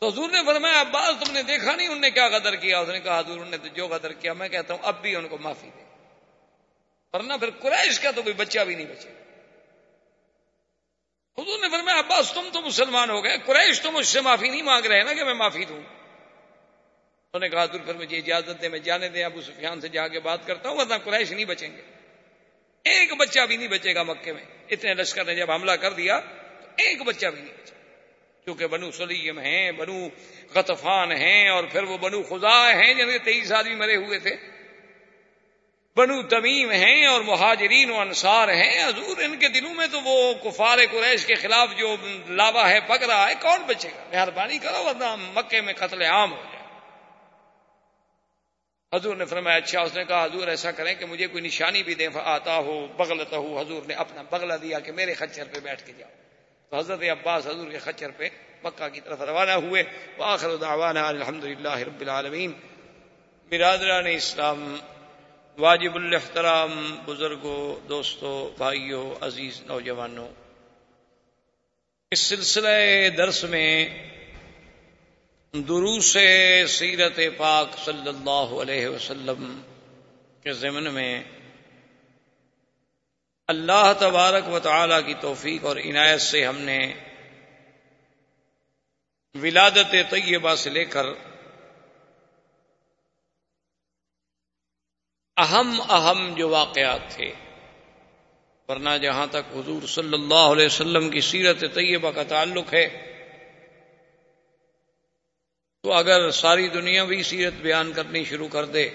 تو حضور نے فرمایا، عباس، تم نے دیکھا نہیں انہوں نے کیا قدر کیا؟ اس نے کہا، حضور نے تو جو قدر کیا، میں کہتا ہوں، اب بھی ان کو معافی دے. ورنہ پھر قریش کا تو کوئی بچہ بھی نہیں بچے۔ حضور نے فرمایا، عباس، تم تو مسلمان ہو گئے، قریش تو مجھ سے معافی نہیں مانگ رہے نا کہ میں معافی دوں۔ انہوں نے کہا دور پھر مجھے اجازت دے میں جانے دیں، ابو سفیان سے جا کے بات کرتا ہوں، ورنہ قریش نہیں بچیں گے۔ ایک بچہ بھی نہیں بچے گا مکے میں۔ اتنے لشکر نے جب حملہ کر دیا، تو ایک بچہ بھی نہیں بچا۔ کیونکہ بنو سلیم ہیں، بنو غطفان ہیں، اور پھر وہ بنو خدا ہیں جن کے تیئیس آدمی مرے ہوئے تھے۔ بنو تمیم ہیں اور مہاجرین و انصار ہیں۔ حضور ان کے دنوں میں تو وہ کفار قریش کے خلاف جو لاوا ہے، پک رہا ہے، کون بچے گا؟ مہربانی کرو، ورنہ مکے میں قتل عام ہو جائے حضور نے فرمایا اچھا اس نے کہا، حضور ایسا کریں کہ مجھے کوئی نشانی بھی دیں آتا ہو بغلتا ہو۔ حضور نے اپنا بغلہ دیا کہ میرے خچر پہ بیٹھ کے جاؤ۔ تو حضرت عباس حضور کے خچر پہ مکہ کی طرف روانہ ہوئے۔ آخر دعوانا الحمد للہ رب العالمین۔ برادران اسلام واجب الاحترام بزرگوں، دوستوں، بھائیوں، عزیز نوجوانوں، اس سلسلہ درس میں دروس سیرت پاک صلی اللہ علیہ وسلم کے ضمن میں اللہ تبارک و تعالی کی توفیق اور عنایت سے ہم نے ولادت طیبہ سے لے کر اہم اہم جو واقعات تھے۔ ورنہ جہاں تک حضور صلی اللہ علیہ وسلم کی سیرت طیبہ کا تعلق ہے، تو اگر ساری دنیا بھی سیرت بیان کرنی شروع کر دے،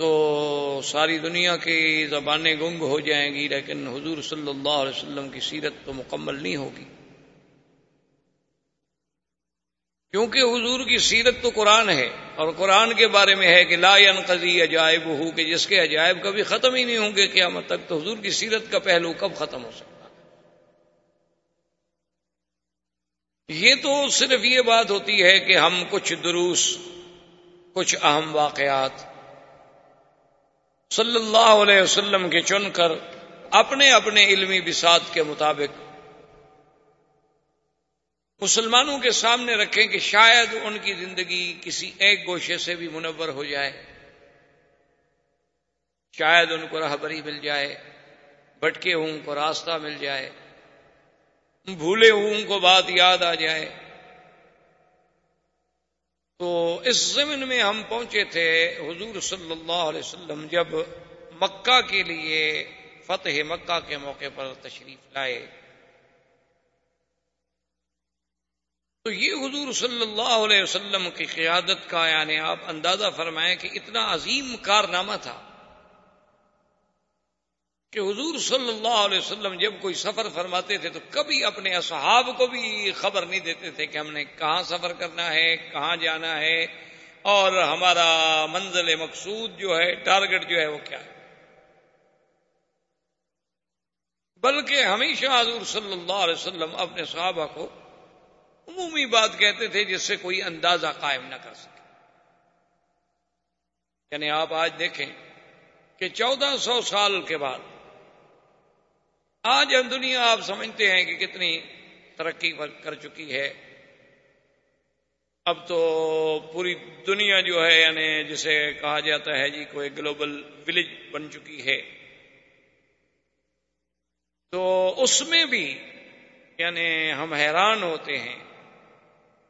تو ساری دنیا کی زبانیں گنگ ہو جائیں گی، لیکن حضور صلی اللہ علیہ وسلم کی سیرت تو مکمل نہیں ہوگی۔ کیونکہ حضور کی سیرت تو قرآن ہے اور قرآن کے بارے میں ہے کہ لا قضی عجائب ہو کہ جس کے عجائب کبھی ختم ہی نہیں ہوں گے قیامت تک، تو حضور کی سیرت کا پہلو کب ختم ہو سکتا یہ تو صرف یہ بات ہوتی ہے کہ ہم کچھ دروس، کچھ اہم واقعات صلی اللہ علیہ وسلم کے چن کر اپنے اپنے علمی بساط کے مطابق مسلمانوں کے سامنے رکھیں کہ شاید ان کی زندگی کسی ایک گوشے سے بھی منور ہو جائے۔ شاید ان کو رہبری مل جائے بٹکے ہوں کو راستہ مل جائے، بھولے ہوں کو بات یاد آ جائے۔ تو اس زمین میں ہم پہنچے تھے حضور صلی اللہ علیہ وسلم جب مکہ کے لیے فتح مکہ کے موقع پر تشریف لائے۔ تو یہ حضور صلی اللہ علیہ وسلم کی قیادت کا یعنی آپ اندازہ فرمائیں کہ اتنا عظیم کارنامہ تھا کہ حضور صلی اللہ علیہ وسلم جب کوئی سفر فرماتے تھے تو کبھی اپنے اصحاب کو بھی خبر نہیں دیتے تھے کہ ہم نے کہاں سفر کرنا ہے، کہاں جانا ہے اور ہمارا منزل مقصود جو ہے، ٹارگٹ جو ہے وہ کیا ہے؟ بلکہ ہمیشہ حضور صلی اللہ علیہ وسلم اپنے صحابہ کو عمومی بات کہتے تھے جس سے کوئی اندازہ قائم نہ کر سکے۔ یعنی آپ آج دیکھیں کہ چودہ سو سال کے بعد آج ہم دنیا آپ سمجھتے ہیں کہ کتنی ترقی کر چکی ہے۔ اب تو پوری دنیا جو ہے یعنی جسے کہا جاتا ہے جی کوئی گلوبل ولیج بن چکی ہے۔ تو اس میں بھی یعنی ہم حیران ہوتے ہیں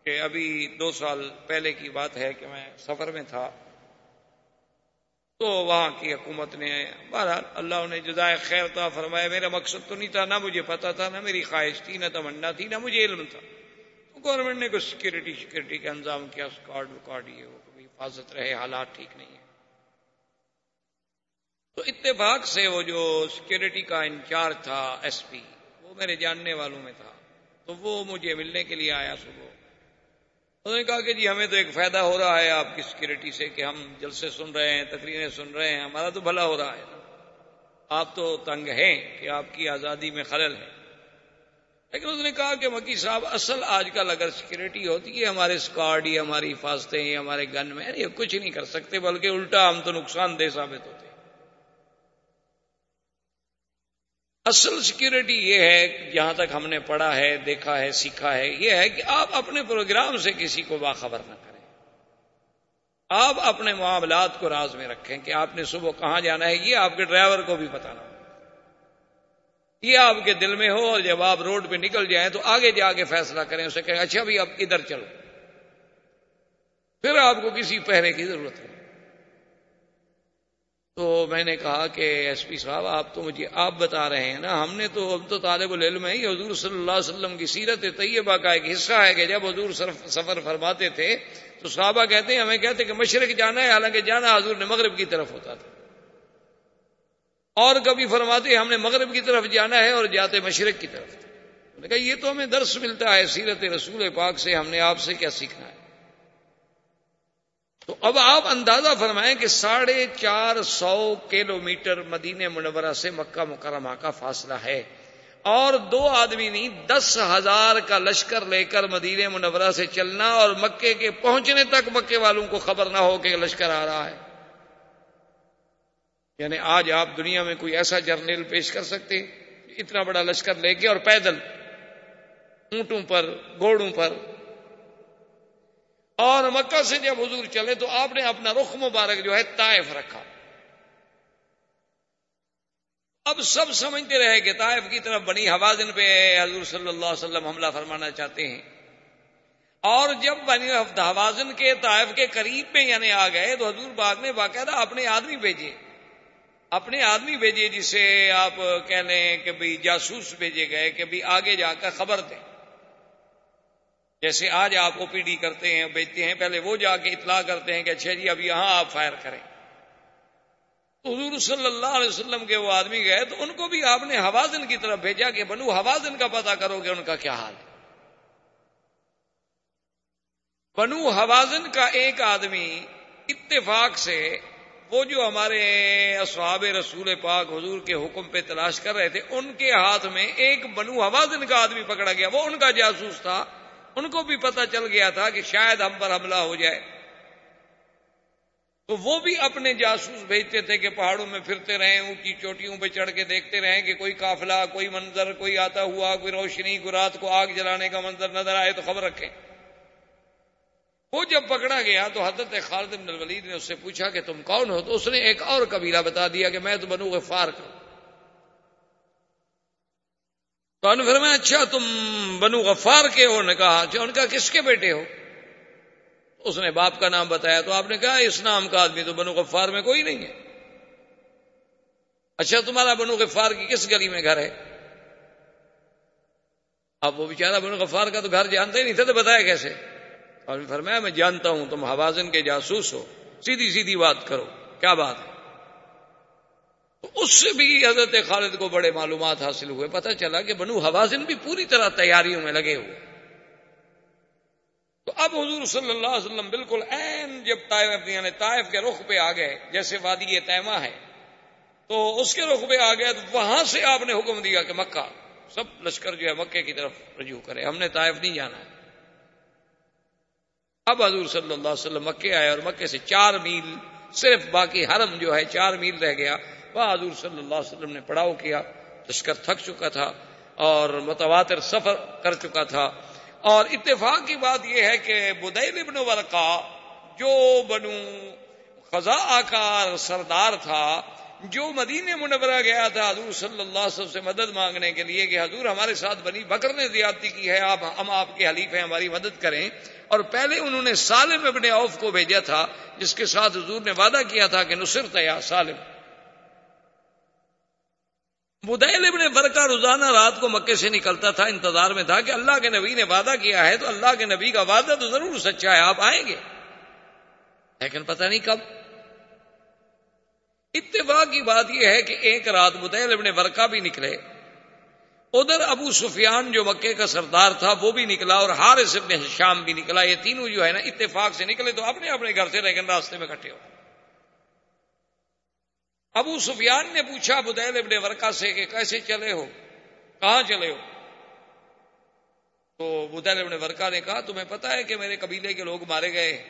کہ ابھی دو سال پہلے کی بات ہے کہ میں سفر میں تھا، تو وہاں کی حکومت نے، بہرحال اللہ نے جزائے خیر تو فرمایا، میرا مقصد تو نہیں تھا، نہ مجھے پتا تھا، نہ میری خواہش تھی، نہ تمنا تھی، نہ مجھے علم تھا۔ تو گورنمنٹ نے کچھ سیکورٹی سیکورٹی کا انتظام کیا اسکارڈ وکارڈ یہ وہ حفاظت رہے، حالات ٹھیک نہیں ہے تو اتفاق سے وہ جو سیکورٹی کا انچارج تھا ایس پی وہ میرے جاننے والوں میں تھا۔ تو وہ مجھے ملنے کے لیے آیا صبح۔ انہوں نے کہا کہ جی ہمیں تو ایک فائدہ ہو رہا ہے آپ کی سیکورٹی سے کہ ہم جلسے سن رہے ہیں، تقریریں سن رہے ہیں، ہمارا تو بھلا ہو رہا ہے۔ آپ تو تنگ ہیں کہ آپ کی آزادی میں خلل ہے۔ لیکن اس نے کہا کہ مکی صاحب، اصل آج کل اگر سیکورٹی ہوتی ہے، ہمارے اسکارڈ یا ہماری حفاظتیں ہمارے گن میں یہ کچھ نہیں کر سکتے، بلکہ الٹا ہم تو نقصان دہ ثابت ہوتے اصل سیکورٹی یہ ہے، جہاں تک ہم نے پڑھا ہے، دیکھا ہے، سیکھا ہے، یہ ہے کہ آپ اپنے پروگرام سے کسی کو باخبر نہ کریں۔ آپ اپنے معاملات کو راز میں رکھیں کہ آپ نے صبح کہاں جانا ہے، یہ آپ کے ڈرائیور کو بھی پتا نہ ہو۔ یہ آپ کے دل میں ہو اور جب آپ روڈ پہ نکل جائیں تو آگے جا کے فیصلہ کریں، اسے کہیں اچھا بھی آپ ادھر چلو۔ پھر آپ کو کسی پہرے کی ضرورت ہے تو میں نے کہا کہ ایس پی صاحب، آپ تو مجھے آپ بتا رہے ہیں نا، ہم نے تو اب تو طالب العلم ہے حضور صلی اللہ علیہ وسلم کی سیرت طیبہ کا ایک حصہ ہے کہ جب حضور سفر فرماتے تھے تو صحابہ کہتے ہیں، ہمیں کہتے کہ مشرق جانا ہے، حالانکہ جانا حضور نے مغرب کی طرف ہوتا تھا۔ اور کبھی فرماتے ہم نے مغرب کی طرف جانا ہے اور جاتے مشرق کی طرف۔ کہا، یہ تو ہمیں درس ملتا ہے سیرت رسول پاک سے، ہم نے آپ سے کیا سیکھنا ہے؟ تو اب آپ اندازہ فرمائیں کہ ساڑھے چار سو کلو میٹر مدینہ منورہ سے مکہ مکرمہ کا فاصلہ ہے اور دو آدمی نہیں، دس ہزار کا لشکر لے کر مدینہ منورہ سے چلنا اور مکے کے پہنچنے تک مکے والوں کو خبر نہ ہو کہ لشکر آ رہا ہے۔ یعنی آج آپ دنیا میں کوئی ایسا جرنیل پیش کر سکتے، اتنا بڑا لشکر لے کے اور پیدل اونٹوں پر، گھوڑوں پر اور مکہ سے جب حضور چلے تو آپ نے اپنا رخ مبارک جو ہے طائف رکھا۔ اب سب سمجھتے رہے کہ طائف کی طرف بنی حوازن پہ حضور صلی اللہ علیہ وسلم حملہ فرمانا چاہتے ہیں۔ اور جب بنی حوازن کے طائف کے قریب میں یعنی آ گئے تو حضور باغ نے باقاعدہ اپنے آدمی بھیجے۔ اپنے آدمی بھیجے جسے آپ کہہ لیں کہ بھائی جاسوس بھیجے گئے کہ بھائی آگے جا کر خبر دیں۔ جیسے آج آپ او پی ڈی کرتے ہیں، بیچتے ہیں، پہلے وہ جا کے اطلاع کرتے ہیں کہ اچھا جی اب یہاں آپ فائر کریں۔ حضور صلی اللہ علیہ وسلم کے وہ آدمی گئے تو ان کو بھی آپ نے حوازن کی طرف بھیجا کہ بنو حوازن کا پتا کرو گے ان کا کیا حال ہے۔ بنو حوازن کا ایک آدمی اتفاق سے وہ جو ہمارے اصحاب رسول پاک حضور کے حکم پہ تلاش کر رہے تھے، ان کے ہاتھ میں ایک بنو حوازن کا آدمی پکڑا گیا۔ وہ ان کا جاسوس تھا۔ ان کو بھی پتا چل گیا تھا کہ شاید ہم پر حملہ ہو جائے۔ تو وہ بھی اپنے جاسوس بھیجتے تھے کہ پہاڑوں میں پھرتے رہیں، اونچی چوٹیوں پہ چڑھ کے دیکھتے رہیں کہ کوئی قافلہ، کوئی منظر، کوئی آتا ہوا، کوئی روشنی، کوئی رات کو آگ جلانے کا منظر نظر آئے تو خبر رکھیں۔ وہ جب پکڑا گیا تو حضرت خالد بن الولید نے اس سے پوچھا کہ تم کون ہو؟ تو اس نے ایک اور قبیلہ بتا دیا کہ میں تو بنو غفار کا تو انفر اچھا تم بنو غفار کے ہو؟ نے کہا اچھا ان کا کس کے بیٹے ہو؟ اس نے باپ کا نام بتایا، تو آپ نے کہا، اس نام کا آدمی تو بنو غفار میں کوئی نہیں ہے۔ اچھا تمہارا بنو غفار کی کس گلی میں گھر ہے؟ اب وہ بیچارہ بنو غفار کا تو گھر جانتے ہی نہیں تھے تو بتایا کیسے؟ اور فرمایا، میں جانتا ہوں، تم حوازن کے جاسوس ہو۔ سیدھی سیدھی بات کرو، کیا بات ہے؟ اس سے بھی حضرت خالد کو بڑے معلومات حاصل ہوئے۔ پتہ چلا کہ بنو حوازن بھی پوری طرح تیاریوں میں لگے ہوئے۔ تو اب حضور صلی اللہ علیہ وسلم بالکل این جب طائف یعنی طائف کے رخ پہ آ گئے، جیسے وادی تیمہ ہے۔ تو اس کے رخ پہ آ گئے، تو وہاں سے آپ نے حکم دیا کہ مکہ، سب لشکر جو ہے مکے کی طرف رجوع کرے ہم نے طائف نہیں جانا۔ ہے اب حضور صلی اللہ علیہ وسلم مکے آئے اور مکے سے چار میل، صرف باقی حرم جو ہے، چار میل رہ گیا۔ حضور صلی اللہ علیہ وسلم نے پڑاؤ کیا لشکر تھک چکا تھا اور متواتر سفر کر چکا تھا۔ اور اتفاق کی بات یہ ہے کہ بدیل ابن ورقا جو بنو خزا کا سردار تھا، جو مدینہ منورہ گیا تھا، حضور صلی اللہ علیہ وسلم سے مدد مانگنے کے لیے کہ حضور ہمارے ساتھ بنی بکر نے زیادتی کی ہے، آپ، ہم آپ کے حلیف ہیں، ہماری مدد کریں۔ اور پہلے انہوں نے سالم ابن عوف کو بھیجا تھا، جس کے ساتھ حضور نے وعدہ کیا تھا کہ نصرت یا سالم۔ بدیل ابن برکا روزانہ رات کو مکے سے نکلتا تھا، انتظار میں تھا کہ اللہ کے نبی نے وعدہ کیا ہے تو اللہ کے نبی کا وعدہ تو ضرور سچا ہے، آپ آئیں گے۔ لیکن پتہ نہیں کب۔ اتفاق کی بات یہ ہے کہ ایک رات بدیل ابن برکا بھی نکلے۔ ادھر ابو سفیان جو مکے کا سردار تھا، وہ بھی نکلا اور حارث ابن شام بھی نکلا۔ یہ تینوں جو ہے نا، اتفاق سے نکلے تو اپنے اپنے گھر سے لیکن راستے میں کٹے ہو۔ ابو سفیان نے پوچھا بدیل ابن ورکا سے کہ کیسے چلے ہو؟ کہاں چلے ہو؟ تو بدیل ابن ورکا نے کہا، تمہیں پتا ہے کہ میرے قبیلے کے لوگ مارے گئے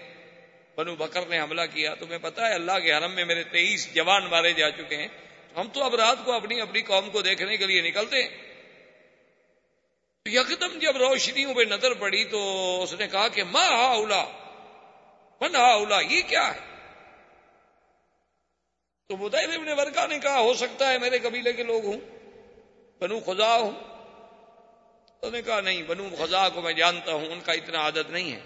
بنو بکر نے حملہ کیا۔ تمہیں پتا ہے، اللہ کے حرم میں میرے تیئیس جوان مارے جا چکے ہیں۔ ہم تو اب رات کو اپنی اپنی قوم کو دیکھنے کے لیے نکلتے ہیں۔ یکدم جب روشنیوں پہ نظر پڑی تو اس نے کہا کہ ماں ہا اولا من ہا اولا یہ کیا ہے؟ تو بدائل ابن ورکا نے کہا، ہو سکتا ہے میرے قبیلے کے لوگ ہوں، بنو خزا ہوں۔ تو نے کہا، نہیں، بنو خزا کو میں جانتا ہوں، ان کا اتنا عادت نہیں ہے۔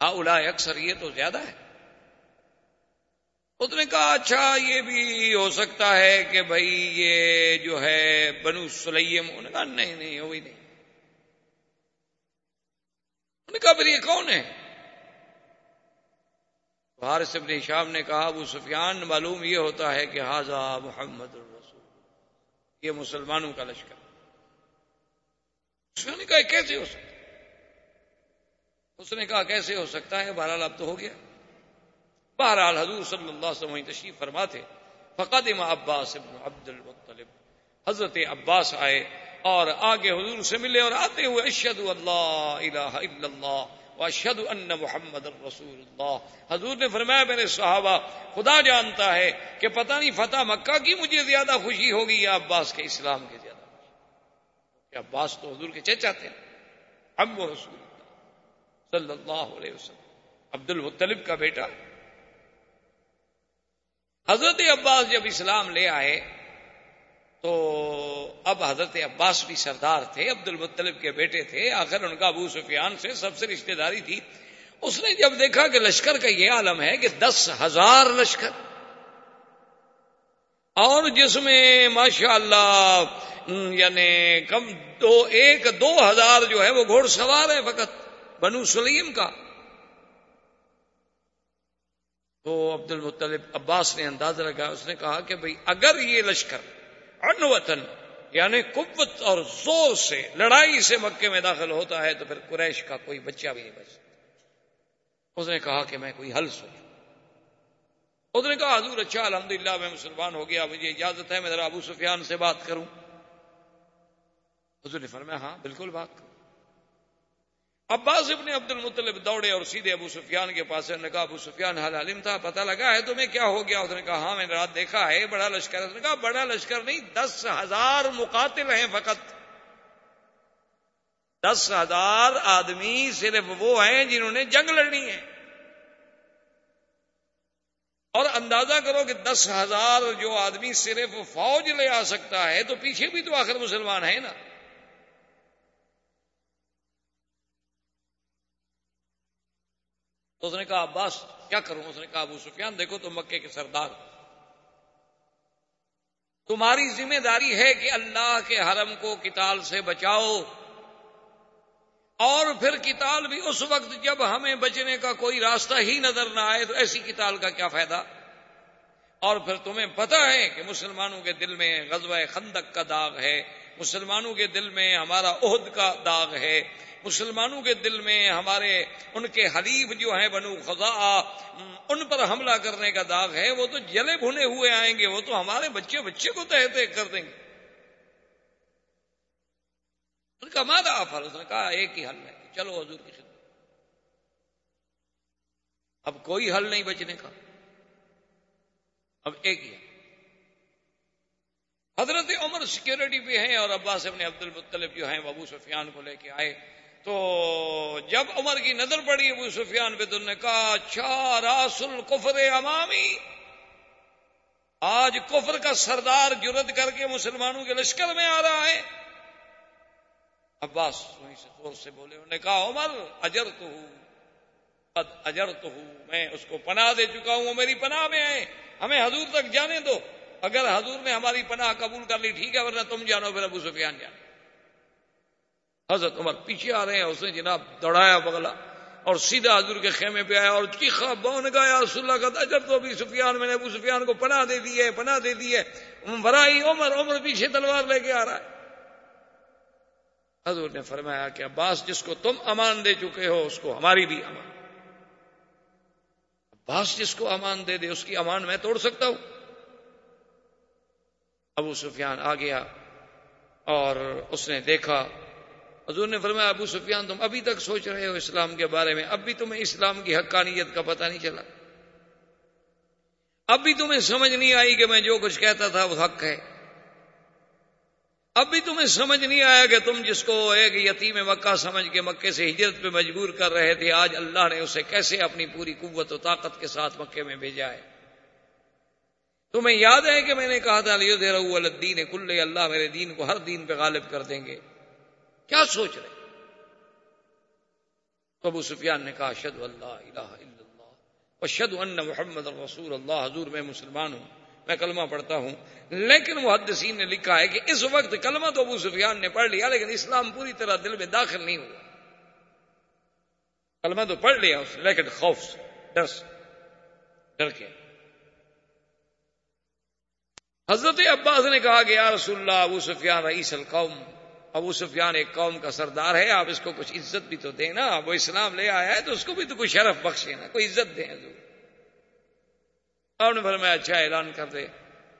ہاں الا اکثر یہ تو زیادہ ہے۔ اس نے کہا اچھا یہ بھی ہو سکتا ہے کہ بھائی یہ جو ہے بنو سلیم، انہوں نے کہا، نہیں نہیں وہی نہیں۔ انہوں نے کہا، پھر یہ کون ہے؟ حارث ابن شام نے کہا، ابو سفیان، معلوم یہ ہوتا ہے کہ حاضہ محمد الرسول۔ یہ مسلمانوں کا لشکر۔ اس نے کہا، کیسے ہو سکتا؟ اس نے کہا، کیسے ہو سکتا ہے؟ بہرحال اب تو ہو گیا۔ بہرحال حضور صلی اللہ علیہ وسلم تشریف فرما تھے فقدم عباس ابن عبد المطلب۔ حضرت عباس آئے اور آگے حضور سے ملے اور آتے ہوئے اشد اللہ الہ الا اللہ۔ اشد ان محمد الرسول اللہ۔ حضور نے فرمایا، میرے صحابہ، خدا جانتا ہے کہ پتہ نہیں فتح مکہ کی مجھے زیادہ خوشی ہوگی یا عباس کے اسلام کے زیادہ خوشی عباس تو حضور کے چچا تھے اب وہ رسول اللہ صلی اللہ علیہ وسلم۔ عبد المطلب کا بیٹا۔ حضرت عباس جب اسلام لے آئے تو اب حضرت عباس بھی سردار تھے، عبد المطلب کے بیٹے تھے، آخر ان کا ابو سفیان سے سب سے رشتہ داری تھی۔ اس نے جب دیکھا کہ لشکر کا یہ عالم ہے کہ دس ہزار لشکر، اور جس میں ماشاء اللہ یعنی کم دو، ایک دو ہزار جو ہے وہ گھوڑ سوار ہے فقط، بنو سلیم کا۔ تو عبد المطلب عباس نے انداز لگا اس نے کہا کہ بھئی اگر یہ لشکر وطن یعنی قوت اور زور سے، لڑائی سے مکے میں داخل ہوتا ہے تو پھر قریش کا کوئی بچہ بھی نہیں بچ اس نے کہا کہ میں کوئی حل سوچوں۔ اس نے کہا، حضور اچھا الحمدللہ، میں مسلمان ہو گیا، مجھے اجازت ہے، میں ذرا ابو سفیان سے بات کروں۔ حضور نے فرمایا ہاں بالکل بات کروں عباس ابن عبد المطلب دوڑے اور سیدھے ابو سفیان کے پاس نے کہا، ابو سفیان، حل علم تھا، پتہ لگا ہے تمہیں کیا ہو گیا؟ اس نے کہا ہاں میں نے رات دیکھا، ہے، بڑا لشکر اس نے کہا، بڑا لشکر نہیں، دس ہزار مقاتل ہیں فقط۔ دس ہزار آدمی صرف وہ ہیں جنہوں نے جنگ لڑنی ہے۔ اور اندازہ کرو کہ دس ہزار جو آدمی صرف فوج لے آ سکتا ہے، تو پیچھے بھی تو آخر مسلمان ہیں نا۔ تو اس نے کہا، عباس، کیا کروں؟ اس نے کہا، ابو سفیان، دیکھو تم مکے کے سردار تمہاری ذمہ داری ہے کہ اللہ کے حرم کو کتال سے بچاؤ۔ اور پھر کتال بھی اس وقت جب ہمیں بچنے کا کوئی راستہ ہی نظر نہ آئے تو ایسی کتال کا کیا فائدہ؟ اور پھر تمہیں پتا ہے کہ مسلمانوں کے دل میں غزوہ خندق کا داغ ہے۔ مسلمانوں کے دل میں ہمارا عہد کا داغ ہے۔ مسلمانوں کے دل میں ہمارے ان کے حلیف جو ہیں بنو خزا ان پر حملہ کرنے کا داغ ہے، وہ تو جلے بھنے ہوئے آئیں گے، وہ تو ہمارے بچے بچے کو تہ تہ کر دیں گے۔ ان کا مادہ آفر، اس نے کہا ایک ہی حل ہے، چلو حضور کی خدمت۔ اب کوئی حل نہیں بچنے کا۔ اب ایک ہی حضرت عمر سیکورٹی پہ ہیں اور عباس ابن عبد المطلب جو ہیں ابو سفیان کو لے کے آئے۔ تو جب عمر کی نظر پڑی، ابو سفیان پہ تو نے کہا اچھا راس القفر امامی۔ آج کفر کا سردار جرد کر کے مسلمانوں کے لشکر میں آ رہا ہے۔ عباس وہیں سے زور سے بولے، انہوں نے کہا، عمر اجر تو ہوں اجر تو ہوں میں اس کو پناہ دے چکا ہوں، وہ میری پناہ میں آئے ہمیں حضور تک جانے دو۔ اگر حضور نے ہماری پناہ قبول کر لی، ٹھیک ہے، ورنہ تم جانو، پھر ابو سفیان جانو حضرت عمر پیچھے آ رہے ہیں، اس نے جناب دوڑایا بگلا اور سیدھا حضور کے خیمے پہ آیا اور چیخا بون گایا رسول اللہ کا اجر تو ابھی سفیان، میں نے ابو سفیان کو پناہ دے دی ہے، پناہ دے دی ہے۔ برائی عمر عمر پیچھے تلوار لے کے آ رہا ہے۔ حضور نے فرمایا کہ عباس، جس کو تم امان دے چکے ہو، اس کو ہماری بھی امان۔ عباس، جس کو امان دے دے، اس کی امان میں توڑ سکتا ہوں۔ ابو سفیان آ گیا اور اس نے دیکھا حضور نے فرمایا، ابو سفیان، تم ابھی تک سوچ رہے ہو اسلام کے بارے میں اب بھی تمہیں اسلام کی حقانیت کا پتہ نہیں چلا۔ اب بھی تمہیں سمجھ نہیں آئی کہ میں جو کچھ کہتا تھا وہ حق ہے۔ اب بھی تمہیں سمجھ نہیں آیا کہ تم جس کو ایک یتیم مکہ سمجھ کے مکے سے ہجرت پہ مجبور کر رہے تھے، آج اللہ نے اسے کیسے اپنی پوری قوت و طاقت کے ساتھ مکے میں بھیجا ہے۔ تمہیں یاد ہے کہ میں نے کہا تھا دے رہا الدین، کل اللہ میرے دین کو ہر دین پہ غالب کر دیں گے۔ کیا سوچ رہے ابو سفیان نے کہا شد اللہ الہ الا اللہ شد ان محمد رسول اللہ. حضور میں مسلمان ہوں، میں کلمہ پڑھتا ہوں، لیکن محدثین نے لکھا ہے کہ اس وقت کلمہ تو ابو سفیان نے پڑھ لیا، لیکن اسلام پوری طرح دل میں داخل نہیں ہوا۔ کلمہ تو پڑھ لیا اس لیکن خوف سے، ڈر سے، ڈر کے۔ حضرت عباس نے کہا کہ، یا رسول اللہ، ابو سفیان، رئیس القوم ابو سفیان ایک قوم کا سردار ہے، آپ اس کو کچھ عزت بھی تو دیں نا، وہ اسلام لے آیا ہے تو اس کو بھی تو کوئی شرف بخشے نا، کوئی عزت دیں آپ نے فرمایا اچھا اعلان کر دے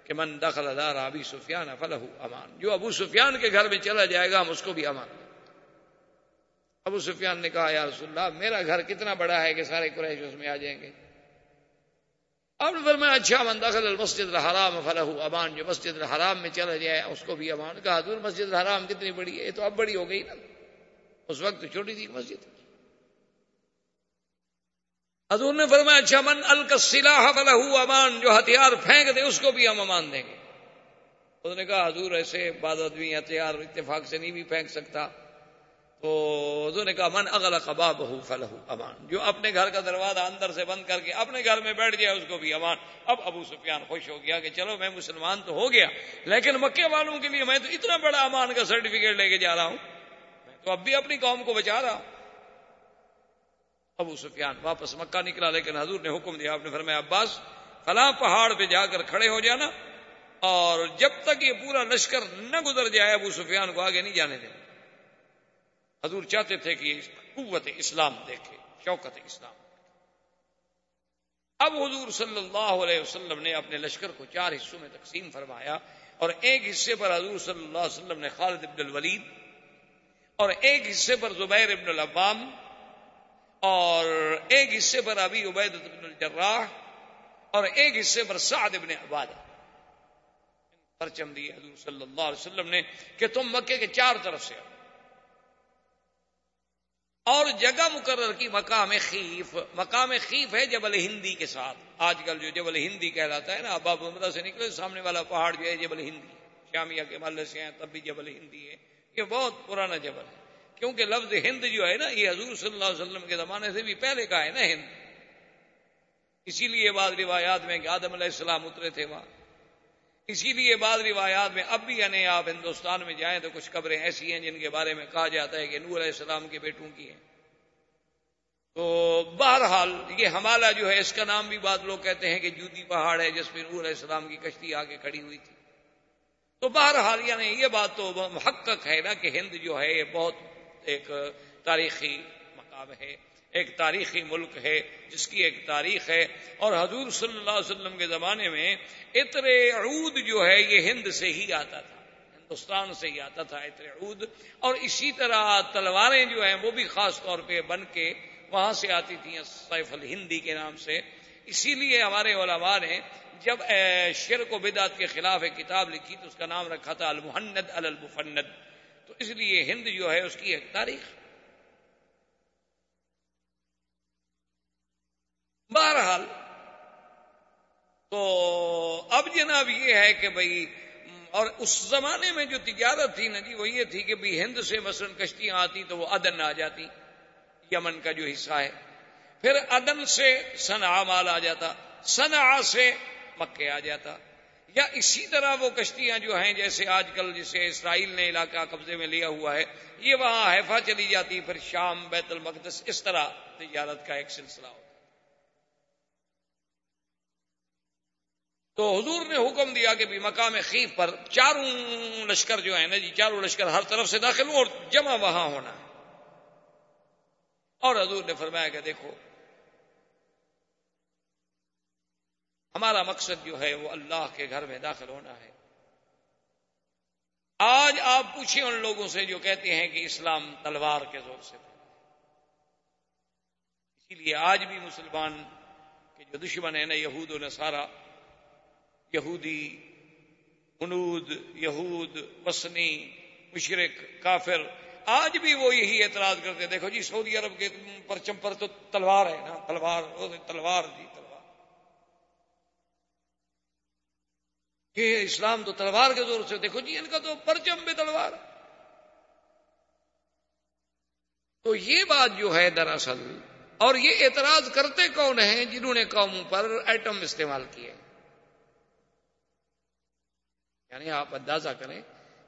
کہ من دخل دار ابھی سفیان فلح امان۔ جو ابو سفیان کے گھر میں چلا جائے گا، ہم اس کو بھی امان۔ ابو سفیان نے کہا، یا رسول اللہ، میرا گھر کتنا بڑا ہے کہ سارے قریش اس میں آ جائیں گے۔ اب نے فرمایا اچھا من دخل المسجد الحرام فلح امان، جو مسجد الحرام میں چلا جائے، اس کو بھی امان کہا، حضور، مسجد الحرام کتنی بڑی ہے، یہ تو اب بڑی ہو گئی نا۔ اس وقت چھوٹی تھی مسجد۔ حضور نے فرمایا اچھا من الکسلاح فلح امان، جو ہتھیار پھینک دے، اس کو بھی ہم امان دیں گے۔ اس نے کہا، حضور، ایسے بعض آدمی ہتھیار اتفاق سے نہیں بھی پھینک سکتا۔ تو حضور نے کہا، من اغل قباب ہو فل امان. جو اپنے گھر کا دروازہ اندر سے بند کر کے اپنے گھر میں بیٹھ گیا، اس کو بھی امان. اب ابو سفیان خوش ہو گیا کہ چلو میں مسلمان تو ہو گیا، لیکن مکے والوں کے لیے میں تو اتنا بڑا امان کا سرٹیفکیٹ لے کے جا رہا ہوں. میں تو اب بھی اپنی قوم کو بچا رہا ہوں. ابو سفیان واپس مکہ نکلا، لیکن حضور نے حکم دیا، آپ نے فرمایا، عباس، فلاں پہاڑ پہ جا کر کھڑے ہو جانا اور جب تک یہ پورا لشکر نہ گزر جائے، ابو سفیان کو آگے نہیں جانے دینا. حضور چاہتے تھے کہ قوت اسلام دیکھے، شوکت اسلام اب حضور صلی اللہ علیہ وسلم نے اپنے لشکر کو چار حصوں میں تقسیم فرمایا اور ایک حصے پر حضور صلی اللہ علیہ وسلم نے خالد ابن الولید اور ایک حصے پر زبیر ابن العبام اور ایک حصے پر ابی عبید ابن الجراح اور ایک حصے پر سعد ابن عبادہ۔ پرچم دیے حضور صلی اللہ علیہ وسلم نے کہ تم مکے کے چار طرف سے آؤ۔ اور جگہ مقرر کی مقام خیف۔ مقام خیف ہے جبل ہندی کے ساتھ۔ آج کل جو جبل ہندی کہلاتا ہے نا اباب عمرہ سے نکلے، سامنے والا پہاڑ جو ہے جبل ہندی۔ شامیہ کے محلے سے ہیں، تب بھی جبل ہندی ہے۔ یہ بہت پرانا جبل ہے۔ کیونکہ لفظ ہند جو ہے نا، یہ حضور صلی اللہ علیہ وسلم کے زمانے سے بھی پہلے کا ہے نا ہند۔ اسی لیے بعض روایات میں کہ آدم علیہ السلام اترے تھے وہاں۔ اسی لیے بعض روایات میں اب بھی یعنی آپ ہندوستان میں جائیں تو کچھ قبریں ایسی ہیں جن کے بارے میں کہا جاتا ہے کہ نور علیہ السلام کے بیٹوں کی ہیں۔ تو بہرحال یہ ہمالا جو ہے، اس کا نام بھی بعض لوگ کہتے ہیں کہ جودی پہاڑ ہے جس پہ نور علیہ السلام کی کشتی آ کے کھڑی ہوئی تھی۔ تو بہرحال یعنی یہ بات تو محقق ہے نا کہ ہند جو ہے، یہ بہت ایک تاریخی مقام ہے۔ ایک تاریخی ملک ہے، جس کی ایک تاریخ ہے۔ اور حضور صلی اللہ علیہ وسلم کے زمانے میں عطر عود جو ہے، یہ ہند سے ہی آتا تھا، ہندوستان سے ہی آتا تھا عطر عود۔ اور اسی طرح تلواریں جو ہیں، وہ بھی خاص طور پہ بن کے وہاں سے آتی تھیں، سیف الہندی کے نام سے۔ اسی لیے ہمارے علماء نے جب شرک و بدعت کے خلاف ایک کتاب لکھی تو اس کا نام رکھا تھا المحند المفند۔ تو اس لیے ہند جو ہے، اس کی ایک تاریخ۔ بہرحال تو اب جناب یہ ہے کہ بھائی اور اس زمانے میں جو تجارت تھی نا جی وہ یہ تھی کہ بھی ہند سے مثلا کشتیاں آتی تو وہ ادن آ جاتی، یمن کا جو حصہ ہے۔ پھر ادن سے سنا مال آ جاتا سنا سے مکے آ جاتا۔ یا اسی طرح وہ کشتیاں جو ہیں، جیسے آج کل جسے اسرائیل نے علاقہ قبضے میں لیا ہوا ہے، یہ وہاں حیفا چلی جاتی، پھر شام بیت المقدس، اس طرح تجارت کا ایک سلسلہ ہوتا۔ تو حضور نے حکم دیا کہ بھی مقام خیف پر چاروں لشکر جو ہے نا جی چاروں لشکر ہر طرف سے داخل ہوں اور جمع وہاں ہونا۔ اور حضور نے فرمایا کہ دیکھو، ہمارا مقصد جو ہے وہ اللہ کے گھر میں داخل ہونا ہے۔ آج آپ پوچھیں ان لوگوں سے جو کہتے ہیں کہ اسلام تلوار کے زور سے۔ اسی لیے آج بھی مسلمان کے جو دشمن ہے نا، یہود و نصارہ یہودی انود یہود وسنی مشرق کافر، آج بھی وہ یہی اعتراض کرتے دیکھو جی سعودی عرب کے پرچم پر تو تلوار ہے نا، تلوار تلوار جی تلوار۔ کہ اسلام تو تلوار کے زور سے، دیکھو جی ان کا تو پرچم بھی تلوار۔ تو یہ بات جو ہے دراصل، اور یہ اعتراض کرتے کون ہیں جنہوں نے قوموں پر ایٹم استعمال کیے؟ یعنی آپ اندازہ کریں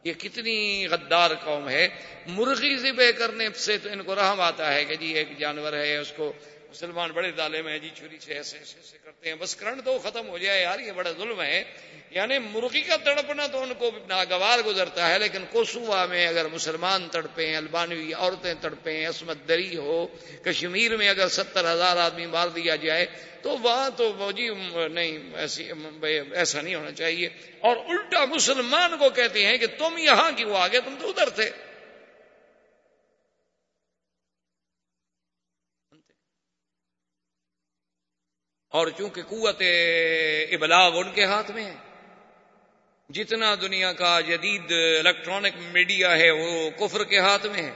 یہ کتنی غدار قوم ہے، مرغی ذبح کرنے سے تو ان کو رحم آتا ہے کہ جی ایک جانور ہے، اس کو مسلمان بڑے دالے میں جی چھری سے ایسے ایسے ایسے کرتے ہیں۔ بس کرنٹ تو ختم ہو جائے، یار، یہ بڑا ظلم ہے۔ یعنی مرغی کا تڑپنا تو ان کو ناگوار گزرتا ہے، لیکن کوسوا میں اگر مسلمان تڑپے البانوی عورتیں تڑپیں عصمت دری ہو، کشمیر میں اگر ستر ہزار آدمی مار دیا جائے، تو وہاں تو جی نہیں، ایسی، ایسا نہیں ہونا چاہیے۔ اور الٹا مسلمان کو کہتے ہیں کہ تم یہاں کیوں آگے؟ تم تو ادھر تھے۔ اور چونکہ قوت ابلاغ ان کے ہاتھ میں ہے، جتنا دنیا کا جدید الیکٹرانک میڈیا ہے، وہ کفر کے ہاتھ میں ہے۔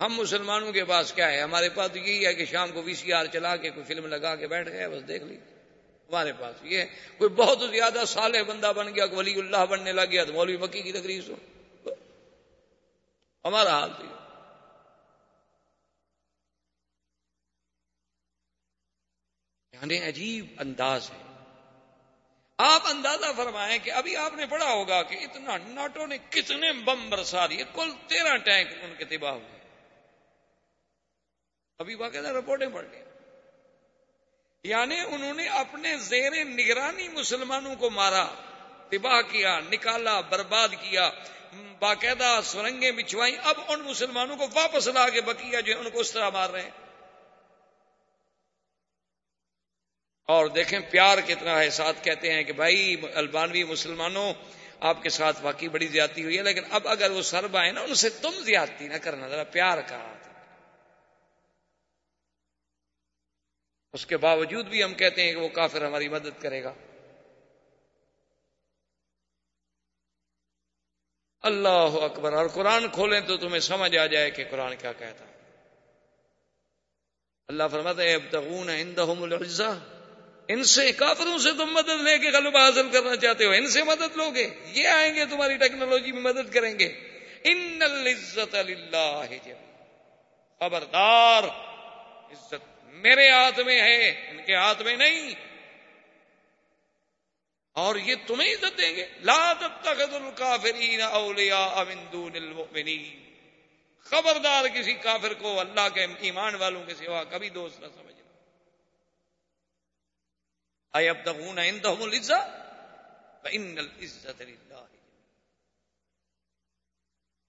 ہم مسلمانوں کے پاس کیا ہے؟ ہمارے پاس تو یہی ہے کہ شام کو وی سی آر چلا کے کوئی فلم لگا کے بیٹھ گئے، بس دیکھ لی۔ ہمارے پاس یہ ہے۔ کوئی بہت زیادہ صالح بندہ بن گیا ولی اللہ بننے لگ گیا تو مولوی مکی کی تقریر سو ہمارا حال تو یعنی عجیب انداز ہے۔ آپ اندازہ فرمائیں کہ ابھی آپ نے پڑھا ہوگا کہ اتنا ناٹو نے کتنے بم برسا دیے، کل تیرہ ٹینک ان کے تباہ ہوئے۔ ابھی باقاعدہ رپورٹیں پڑھ لی یعنی انہوں نے اپنے زیر نگرانی مسلمانوں کو مارا، تباہ کیا، نکالا، برباد کیا، باقاعدہ سرنگیں بچھوائیں۔ اب ان مسلمانوں کو واپس لا کے بکیا جو ان کو اس طرح مار رہے ہیں۔ اور دیکھیں پیار کتنا ہے۔ ساتھ کہتے ہیں کہ بھائی، البانوی مسلمانوں، آپ کے ساتھ واقعی بڑی زیادتی ہوئی ہے، لیکن اب اگر وہ سرب آئے نا، ان سے تم زیادتی نہ کرنا، ذرا پیار کہا اس کے باوجود بھی ہم کہتے ہیں کہ وہ کافر ہماری مدد کرے گا۔ اللہ اکبر۔ اور قرآن کھولیں تو تمہیں سمجھ آ جائے کہ قرآن کیا کہتا ہے۔ اللہ فرماتا ہے اب تغون العزہ ان سے کافروں سے تم مدد لے کے غلبہ حاصل کرنا چاہتے ہو۔ ان سے مدد لو گے یہ آئیں گے، تمہاری ٹیکنالوجی میں مدد کریں گے۔ ان العزت اللہ خبردار۔ عزت میرے ہاتھ میں ہے، ان کے ہاتھ میں نہیں۔ اور یہ تمہیں عزت دیں گے۔ لا تتخذ الکافرین اولیاء من دون المؤمنین۔ خبردار کسی کافر کو اللہ کے ایمان والوں کے سوا کبھی دوست نہ سمجھنا اے عندهم العزت فان